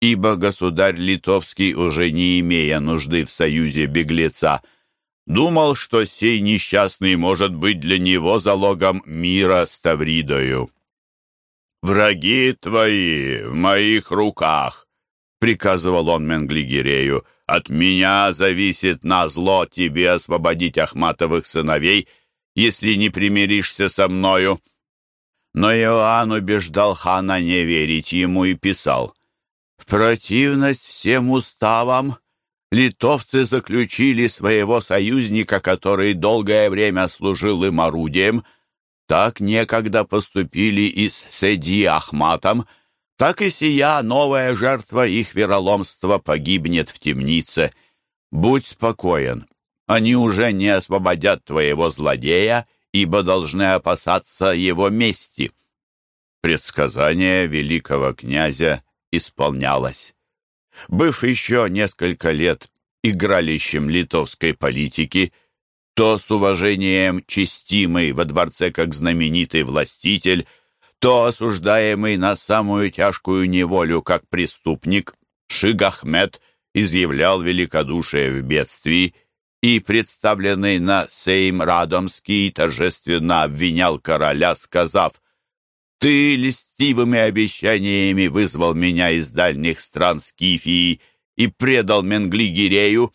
ибо государь литовский, уже не имея нужды в союзе беглеца, думал, что сей несчастный может быть для него залогом мира с Тавридою. «Враги твои в моих руках», — приказывал он Менглигерею, — «от меня зависит на зло тебе освободить Ахматовых сыновей, если не примиришься со мною». Но Иоанн убеждал хана не верить ему и писал, «В противность всем уставам литовцы заключили своего союзника, который долгое время служил им орудием, так некогда поступили и с Седи Ахматом, так и сия новая жертва их вероломства погибнет в темнице. Будь спокоен, они уже не освободят твоего злодея, ибо должны опасаться его мести». Предсказание великого князя исполнялось. Быв еще несколько лет игралищем литовской политики, то с уважением честимый во дворце как знаменитый властитель, то осуждаемый на самую тяжкую неволю как преступник, Шигахмед изъявлял великодушие в бедствии и, представленный на Сейм Радомский, торжественно обвинял короля, сказав «Ты льстивыми обещаниями вызвал меня из дальних стран Скифии и предал Менгли-Гирею,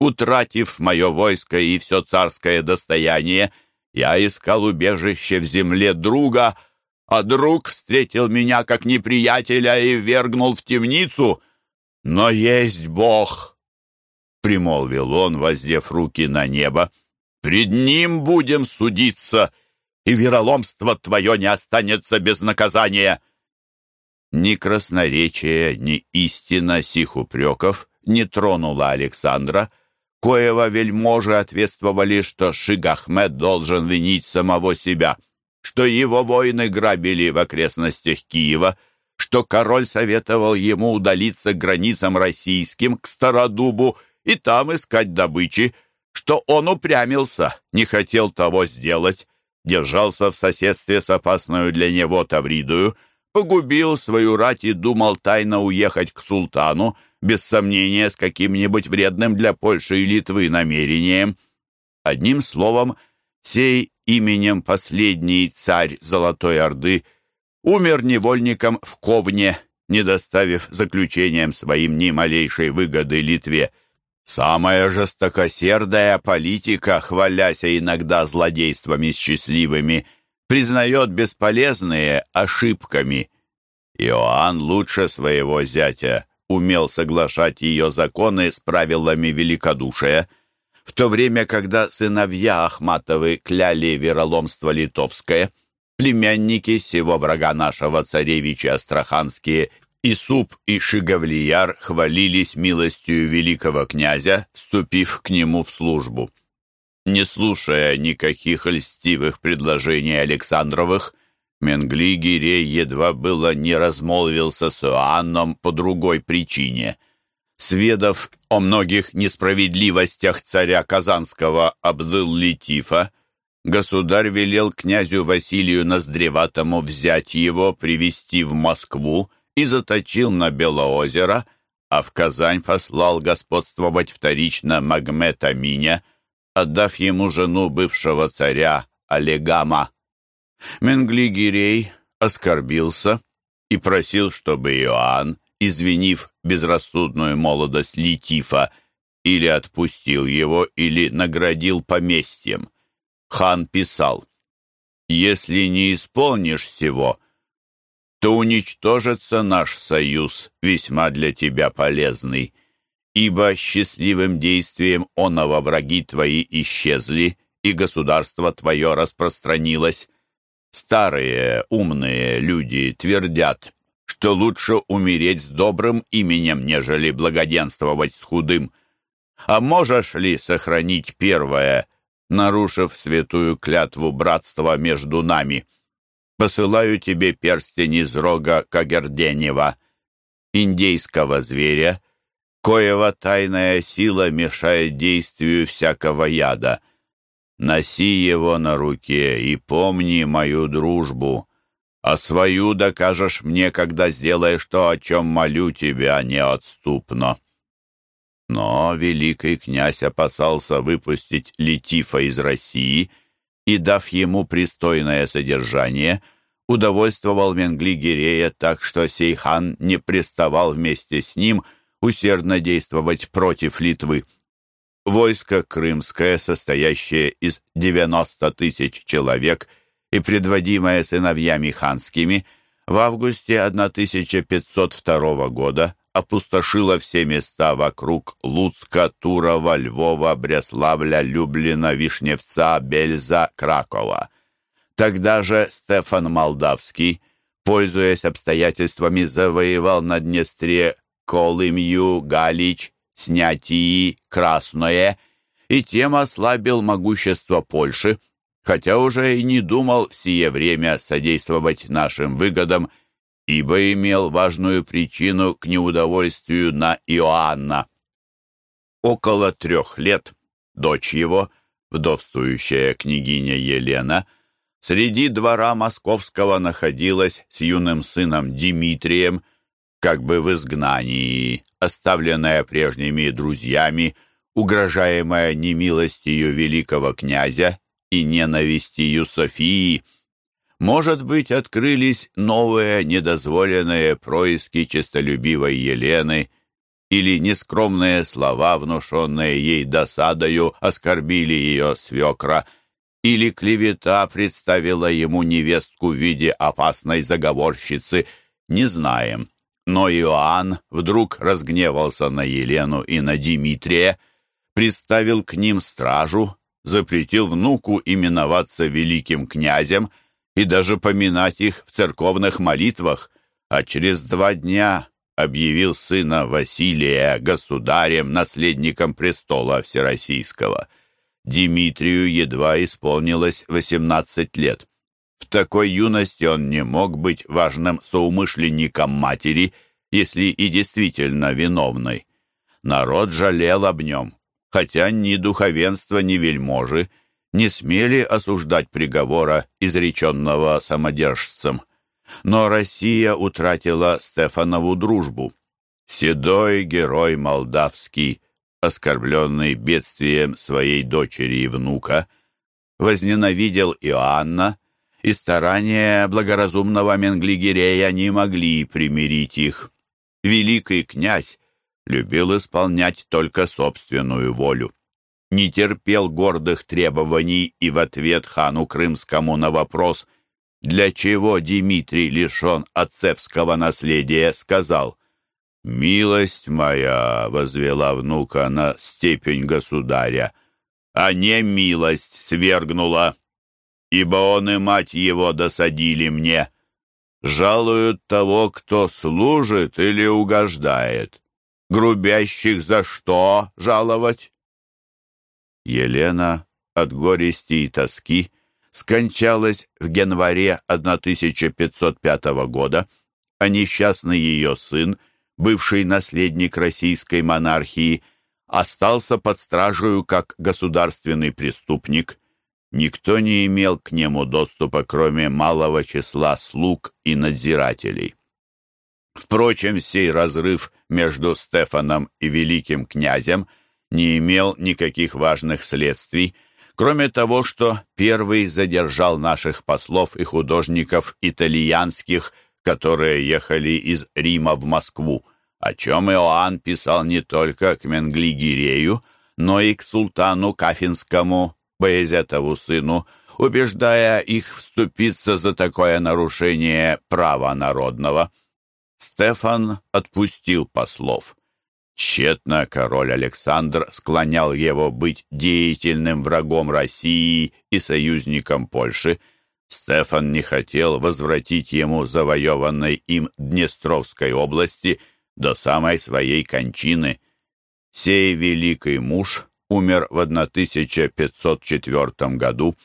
утратив мое войско и все царское достояние, я искал убежище в земле друга, а друг встретил меня как неприятеля и вергнул в темницу. Но есть Бог, — примолвил он, воздев руки на небо. «Пред ним будем судиться, и вероломство твое не останется без наказания». Ни красноречие, ни истина сих упреков не тронула Александра, коего вельможи ответствовали, что Шигахмед должен винить самого себя, что его воины грабили в окрестностях Киева, что король советовал ему удалиться к границам российским, к Стародубу, и там искать добычи, что он упрямился, не хотел того сделать, держался в соседстве с опасную для него Тавридою, погубил свою рать и думал тайно уехать к султану, без сомнения с каким-нибудь вредным для Польши и Литвы намерением. Одним словом, сей именем последний царь Золотой Орды умер невольником в Ковне, не доставив заключением своим ни малейшей выгоды Литве – Самая жестокосердая политика, хваляся иногда злодействами счастливыми, признает бесполезные ошибками. Иоанн лучше своего зятя умел соглашать ее законы с правилами великодушия, в то время, когда сыновья Ахматовы кляли вероломство литовское, племянники сего врага нашего царевича Астраханские Исуп и Шиговлияр хвалились милостью великого князя, вступив к нему в службу. Не слушая никаких льстивых предложений Александровых, Менгли Гирей едва было не размолвился с Иоанном по другой причине. Сведав о многих несправедливостях царя Казанского Абдул-Летифа, государь велел князю Василию Ноздреватому взять его, привести в Москву и заточил на Белоозеро, а в Казань послал господствовать вторично Магмед Аминя, отдав ему жену бывшего царя Олегама. Менгли-Гирей оскорбился и просил, чтобы Иоанн, извинив безрассудную молодость Литифа, или отпустил его, или наградил поместьем. Хан писал, «Если не исполнишь всего, то уничтожится наш союз, весьма для тебя полезный, ибо счастливым действием оного враги твои исчезли, и государство твое распространилось. Старые умные люди твердят, что лучше умереть с добрым именем, нежели благоденствовать с худым. А можешь ли сохранить первое, нарушив святую клятву братства между нами?» Посылаю тебе перстень из рога Кагерденева, индейского зверя, коего тайная сила мешает действию всякого яда. Носи его на руке и помни мою дружбу. а свою докажешь мне, когда сделаешь то, о чем молю тебя неотступно». Но великий князь опасался выпустить Летифа из России и, дав ему пристойное содержание, удовольствовал Менгли-Гирея так, что Сейхан не приставал вместе с ним усердно действовать против Литвы. Войско крымское, состоящее из 90 тысяч человек и предводимое сыновьями ханскими, в августе 1502 года опустошило все места вокруг Луцка, Турова, Львова, Бреславля, Люблина, Вишневца, Бельза, Кракова. Тогда же Стефан Молдавский, пользуясь обстоятельствами, завоевал на Днестре Колымью, Галич, Снятии, Красное и тем ослабил могущество Польши, хотя уже и не думал в сие время содействовать нашим выгодам, ибо имел важную причину к неудовольствию на Иоанна. Около трех лет дочь его, вдовствующая княгиня Елена, среди двора московского находилась с юным сыном Дмитрием, как бы в изгнании, оставленная прежними друзьями, угрожаемая немилостью великого князя и ненавистью Софии, может быть, открылись новые недозволенные происки честолюбивой Елены или нескромные слова, внушенные ей досадою, оскорбили ее свекра, или клевета представила ему невестку в виде опасной заговорщицы, не знаем. Но Иоанн вдруг разгневался на Елену и на Дмитрия, приставил к ним стражу, запретил внуку именоваться великим князем и даже поминать их в церковных молитвах, а через два дня объявил сына Василия государем, наследником престола Всероссийского. Дмитрию едва исполнилось 18 лет. В такой юности он не мог быть важным соумышленником матери, если и действительно виновной. Народ жалел об нем, хотя ни духовенство, ни вельможи не смели осуждать приговора, изреченного самодержцем. Но Россия утратила Стефанову дружбу. Седой герой молдавский, оскорбленный бедствием своей дочери и внука, возненавидел Иоанна и старания благоразумного Менглигерея не могли примирить их. Великий князь любил исполнять только собственную волю. Не терпел гордых требований и в ответ хану Крымскому на вопрос, для чего Дмитрий лишен отцевского наследия, сказал «Милость моя возвела внука на степень государя, а не милость свергнула» ибо он и мать его досадили мне. Жалуют того, кто служит или угождает. Грубящих за что жаловать? Елена от горести и тоски скончалась в январе 1505 года, а несчастный ее сын, бывший наследник российской монархии, остался под стражей как государственный преступник – Никто не имел к нему доступа, кроме малого числа слуг и надзирателей. Впрочем, сей разрыв между Стефаном и великим князем не имел никаких важных следствий, кроме того, что первый задержал наших послов и художников итальянских, которые ехали из Рима в Москву, о чем Иоанн писал не только к Менгли-Гирею, но и к султану Кафинскому Боязетову сыну, убеждая их вступиться за такое нарушение права народного. Стефан отпустил послов. Тщетно король Александр склонял его быть деятельным врагом России и союзником Польши. Стефан не хотел возвратить ему завоеванной им Днестровской области до самой своей кончины. Сей великий муж умер в 1504 году,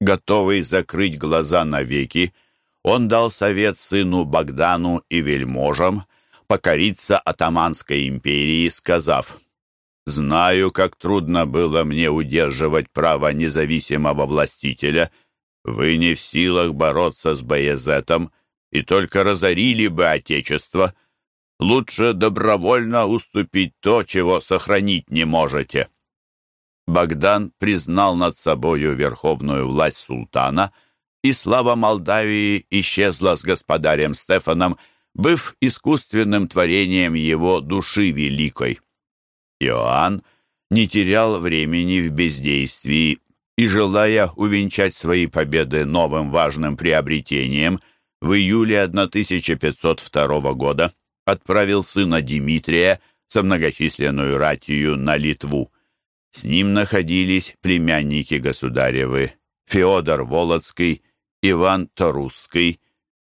готовый закрыть глаза навеки, он дал совет сыну Богдану и вельможам покориться атаманской империи, сказав «Знаю, как трудно было мне удерживать право независимого властителя. Вы не в силах бороться с Боязетом, и только разорили бы Отечество. Лучше добровольно уступить то, чего сохранить не можете». Богдан признал над собою верховную власть султана, и слава Молдавии исчезла с господарем Стефаном, быв искусственным творением его души великой. Иоанн не терял времени в бездействии и, желая увенчать свои победы новым важным приобретением, в июле 1502 года отправил сына Дмитрия со многочисленную ратью на Литву. С ним находились племянники государевы Феодор Володский, Иван Торусский,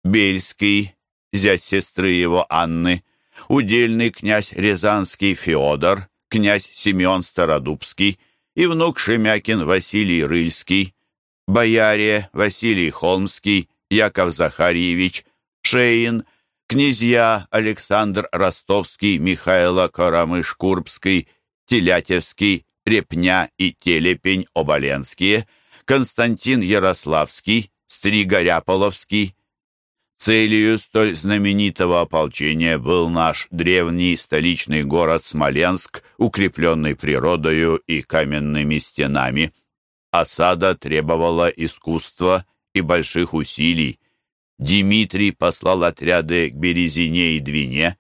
Бельский, зять сестры его Анны, удельный князь Рязанский Феодор, князь Семен Стародубский и внук Шемякин Василий Рыльский, бояре Василий Холмский, Яков Захарьевич, Шеин, князья Александр Ростовский, Михайло Карамыш-Курбский, Телятевский, Репня и Телепень Оболенские, Константин Ярославский, Стригоряполовский, Целью столь знаменитого ополчения был наш древний столичный город Смоленск, укрепленный природою и каменными стенами. Осада требовала искусства и больших усилий. Дмитрий послал отряды к Березине и Двине.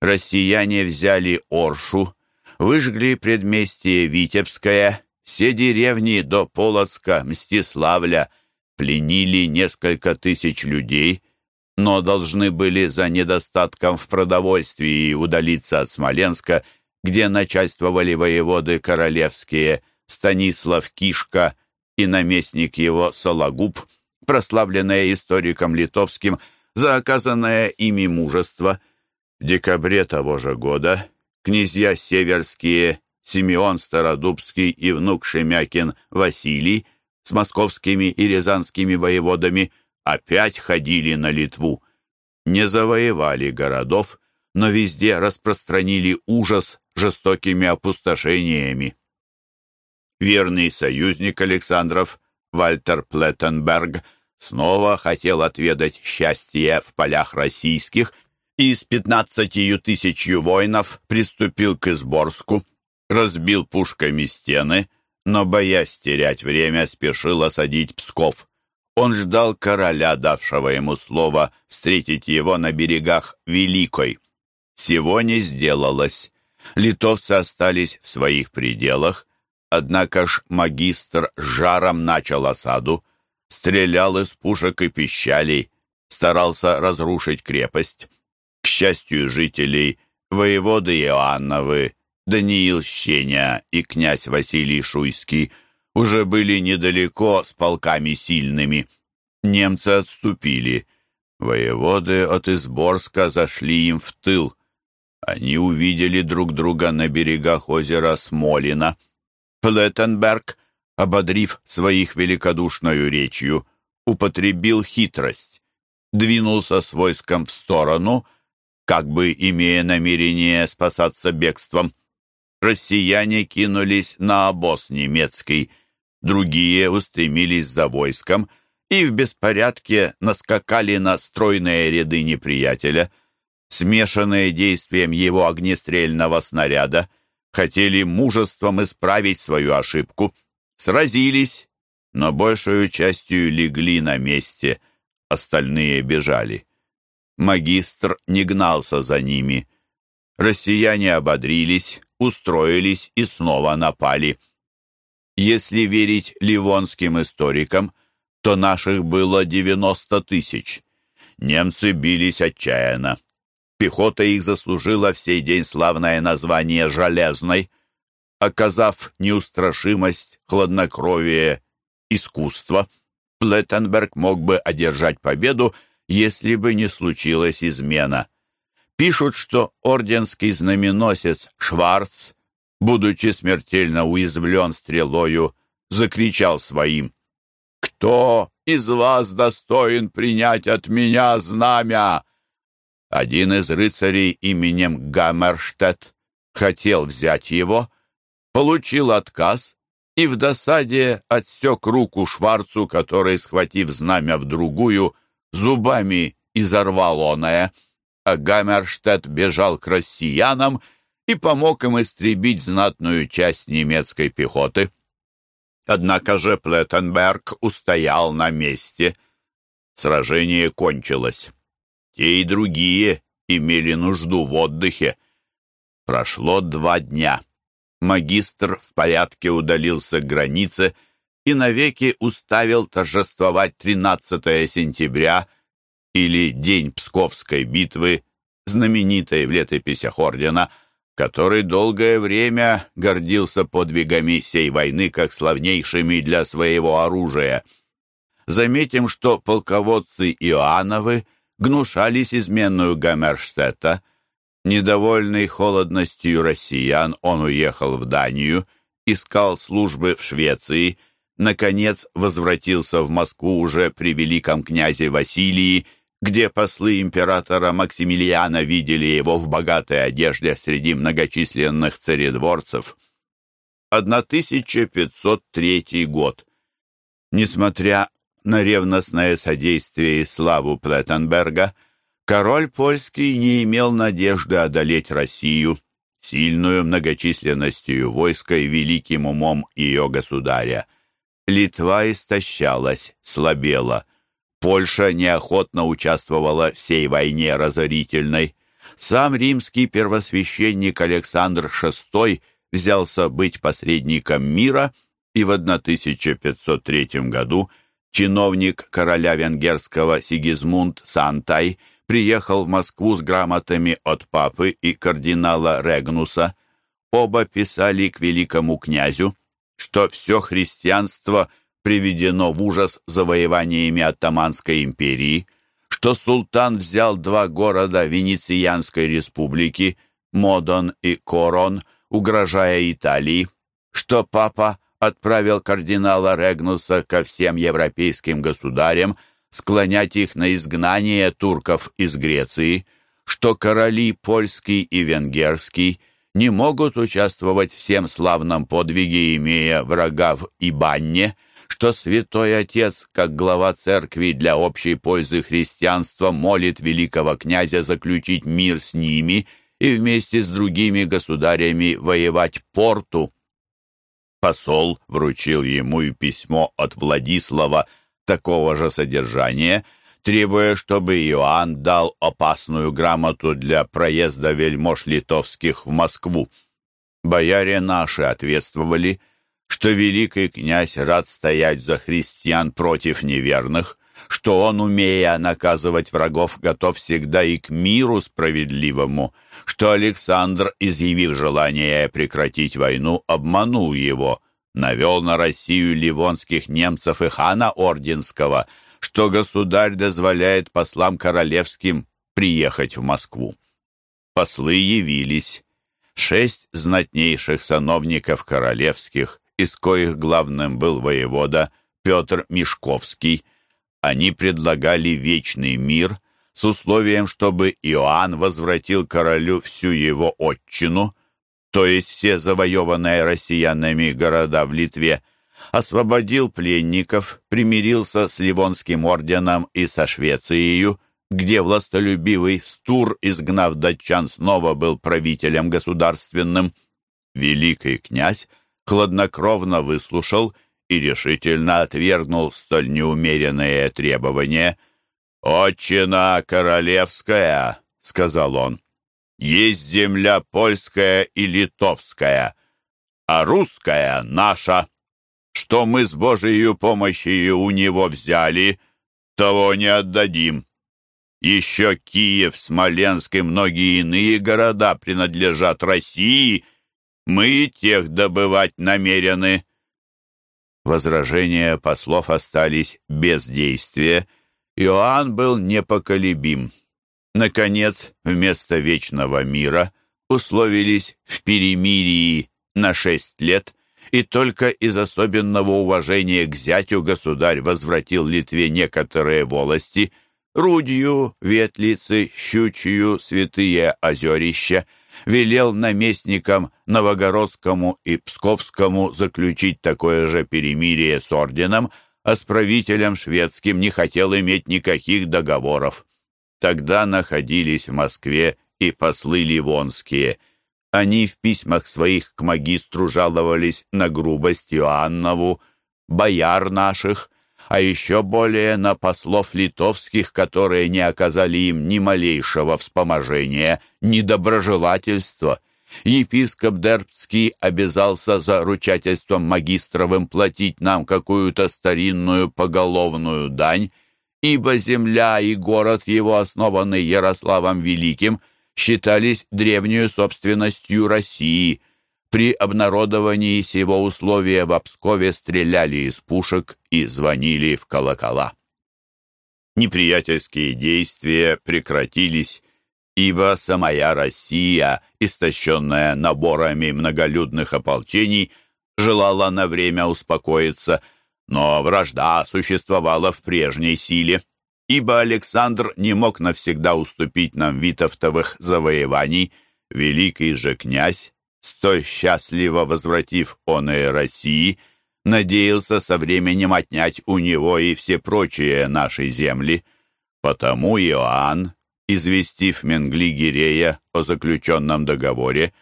Россияне взяли Оршу, выжгли предместье Витебское, все деревни до Полоцка, Мстиславля, пленили несколько тысяч людей — но должны были за недостатком в продовольствии удалиться от Смоленска, где начальствовали воеводы королевские Станислав Кишка и наместник его Сологуб, прославленные историком литовским за оказанное ими мужество. В декабре того же года князья северские Симеон Стародубский и внук Шемякин Василий с московскими и рязанскими воеводами – опять ходили на Литву. Не завоевали городов, но везде распространили ужас жестокими опустошениями. Верный союзник Александров, Вальтер Плеттенберг, снова хотел отведать счастье в полях российских и с пятнадцатью тысячью воинов приступил к Изборску, разбил пушками стены, но, боясь терять время, спешил осадить Псков. Он ждал короля, давшего ему слово встретить его на берегах Великой. Всего не сделалось. Литовцы остались в своих пределах, однако ж магистр жаром начал осаду, стрелял из пушек и пищалей, старался разрушить крепость. К счастью жителей, воеводы Иоанновы, Даниил Щеня и князь Василий Шуйский – уже были недалеко с полками сильными. Немцы отступили. Воеводы от Изборска зашли им в тыл. Они увидели друг друга на берегах озера Смолина. Плеттенберг, ободрив своих великодушною речью, употребил хитрость. Двинулся с войском в сторону, как бы имея намерение спасаться бегством. Россияне кинулись на обоз немецкий — другие устремились за войском и в беспорядке наскакали на стройные ряды неприятеля, смешанные действием его огнестрельного снаряда, хотели мужеством исправить свою ошибку, сразились, но большую частью легли на месте, остальные бежали. Магистр не гнался за ними. Россияне ободрились, устроились и снова напали — если верить ливонским историкам, то наших было 90 тысяч. Немцы бились отчаянно. Пехота их заслужила в сей день славное название «железной», оказав неустрашимость, хладнокровие, искусство. Плеттенберг мог бы одержать победу, если бы не случилась измена. Пишут, что орденский знаменосец Шварц будучи смертельно уязвлен стрелою, закричал своим «Кто из вас достоин принять от меня знамя?» Один из рыцарей именем Гаммерштедт хотел взять его, получил отказ и в досаде отсек руку Шварцу, который, схватив знамя в другую, зубами изорвал оное, а Гаммерштедт бежал к россиянам и помог им истребить знатную часть немецкой пехоты. Однако же Плеттенберг устоял на месте. Сражение кончилось. Те и другие имели нужду в отдыхе. Прошло два дня. Магистр в порядке удалился к границе и навеки уставил торжествовать 13 сентября или День Псковской битвы, знаменитой в летописях ордена, который долгое время гордился подвигами сей войны как славнейшими для своего оружия. Заметим, что полководцы Иоанновы гнушались изменную Гаммерштета. Недовольный холодностью россиян, он уехал в Данию, искал службы в Швеции, наконец возвратился в Москву уже при великом князе Василии, где послы императора Максимилиана видели его в богатой одежде среди многочисленных царедворцев. 1503 год. Несмотря на ревностное содействие и славу Плеттенберга, король польский не имел надежды одолеть Россию, сильную многочисленностью войска и великим умом ее государя. Литва истощалась, слабела. Польша неохотно участвовала в всей войне разорительной. Сам римский первосвященник Александр VI взялся быть посредником мира, и в 1503 году – чиновник короля венгерского Сигизмунд Сантай приехал в Москву с грамотами от папы и кардинала Регнуса. Оба писали к великому князю, что все христианство приведено в ужас завоеваниями Оттоманской империи, что султан взял два города Венецианской республики, Модон и Корон, угрожая Италии, что папа отправил кардинала Регнуса ко всем европейским государям склонять их на изгнание турков из Греции, что короли польский и венгерский не могут участвовать всем славном подвиге, имея врага в Ибанне, что святой отец, как глава церкви для общей пользы христианства, молит великого князя заключить мир с ними и вместе с другими государями воевать порту. Посол вручил ему и письмо от Владислава такого же содержания, требуя, чтобы Иоанн дал опасную грамоту для проезда вельмож литовских в Москву. Бояре наши ответствовали, что великий князь рад стоять за христиан против неверных, что он, умея наказывать врагов, готов всегда и к миру справедливому, что Александр, изъявив желание прекратить войну, обманул его, навел на Россию ливонских немцев и хана Орденского, что государь дозволяет послам королевским приехать в Москву. Послы явились. Шесть знатнейших сановников королевских, из коих главным был воевода Петр Мешковский, они предлагали вечный мир с условием, чтобы Иоанн возвратил королю всю его отчину, то есть все завоеванные россиянами города в Литве, освободил пленников, примирился с Ливонским орденом и со Швецией, где властолюбивый Стур, изгнав датчан, снова был правителем государственным. Великий князь хладнокровно выслушал и решительно отвергнул столь неумеренные требования. «Отчина королевская», — сказал он, — «есть земля польская и литовская, а русская наша. Что мы с Божией помощью у него взяли, того не отдадим. Еще Киев, Смоленск и многие иные города принадлежат России, мы и тех добывать намерены». Возражения послов остались без действия. Иоанн был непоколебим. Наконец, вместо вечного мира условились в перемирии на шесть лет, и только из особенного уважения к зятю государь возвратил Литве некоторые волости – Рудью, Ветлицы, Щучью, Святые озерища – велел наместникам Новогородскому и Псковскому заключить такое же перемирие с орденом, а с правителем шведским не хотел иметь никаких договоров. Тогда находились в Москве и послы ливонские. Они в письмах своих к магистру жаловались на грубость Иоаннову, бояр наших, а еще более на послов литовских, которые не оказали им ни малейшего вспоможения, ни доброжелательства. Епископ Дербский обязался за ручательством магистровым платить нам какую-то старинную поголовную дань, ибо земля и город его, основанный Ярославом Великим, считались древнюю собственностью России – при обнародовании сего условия в Пскове стреляли из пушек и звонили в колокола. Неприятельские действия прекратились, ибо самая Россия, истощенная наборами многолюдных ополчений, желала на время успокоиться, но вражда существовала в прежней силе, ибо Александр не мог навсегда уступить нам витовтовых завоеваний, великий же князь столь счастливо возвратив он и России, надеялся со временем отнять у него и все прочие наши земли. Потому Иоанн, известив Менгли-Гирея о заключенном договоре,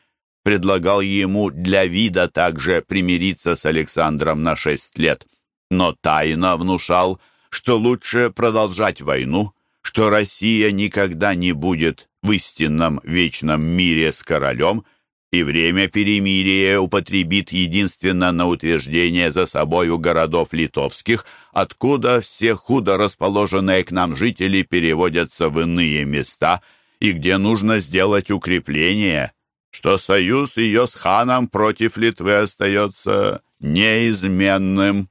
предлагал ему для вида также примириться с Александром на шесть лет, но тайно внушал, что лучше продолжать войну, что Россия никогда не будет в истинном вечном мире с королем, и время перемирия употребит единственно на утверждение за собою городов литовских, откуда все худо расположенные к нам жители переводятся в иные места, и где нужно сделать укрепление, что союз ее с ханом против Литвы остается неизменным.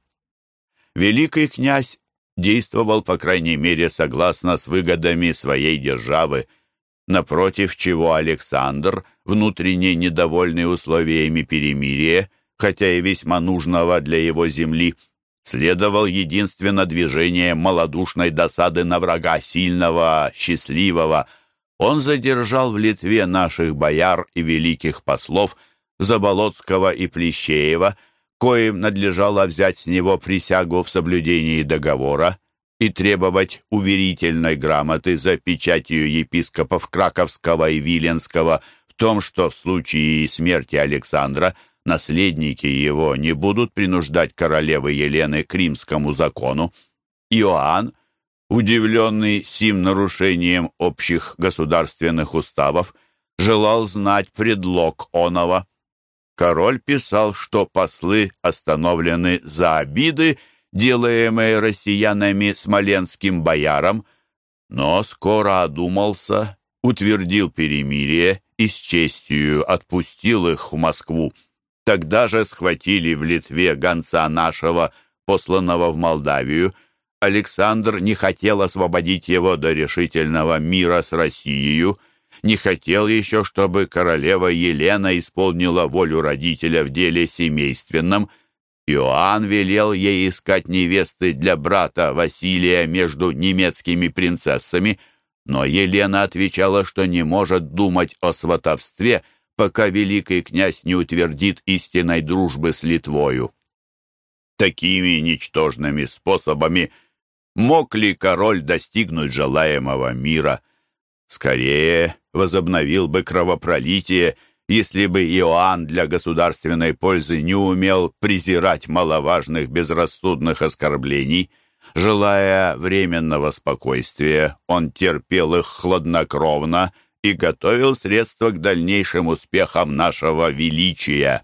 Великий князь действовал, по крайней мере, согласно с выгодами своей державы – напротив чего Александр, внутренне недовольный условиями перемирия, хотя и весьма нужного для его земли, следовал единственно движением малодушной досады на врага сильного, счастливого. Он задержал в Литве наших бояр и великих послов Заболоцкого и Плещеева, коим надлежало взять с него присягу в соблюдении договора, и требовать уверительной грамоты за печатью епископов Краковского и Виленского в том, что в случае смерти Александра наследники его не будут принуждать королевы Елены к римскому закону. Иоанн, удивленный сим нарушением общих государственных уставов, желал знать предлог оного. Король писал, что послы остановлены за обиды делаемое россиянами смоленским боярам, но скоро одумался, утвердил перемирие и с честью отпустил их в Москву. Тогда же схватили в Литве гонца нашего, посланного в Молдавию. Александр не хотел освободить его до решительного мира с Россией, не хотел еще, чтобы королева Елена исполнила волю родителя в деле семейственном – Иоанн велел ей искать невесты для брата Василия между немецкими принцессами, но Елена отвечала, что не может думать о сватовстве, пока великий князь не утвердит истинной дружбы с Литвою. Такими ничтожными способами мог ли король достигнуть желаемого мира? Скорее возобновил бы кровопролитие – если бы Иоанн для государственной пользы не умел презирать маловажных безрассудных оскорблений, желая временного спокойствия, он терпел их хладнокровно и готовил средства к дальнейшим успехам нашего величия.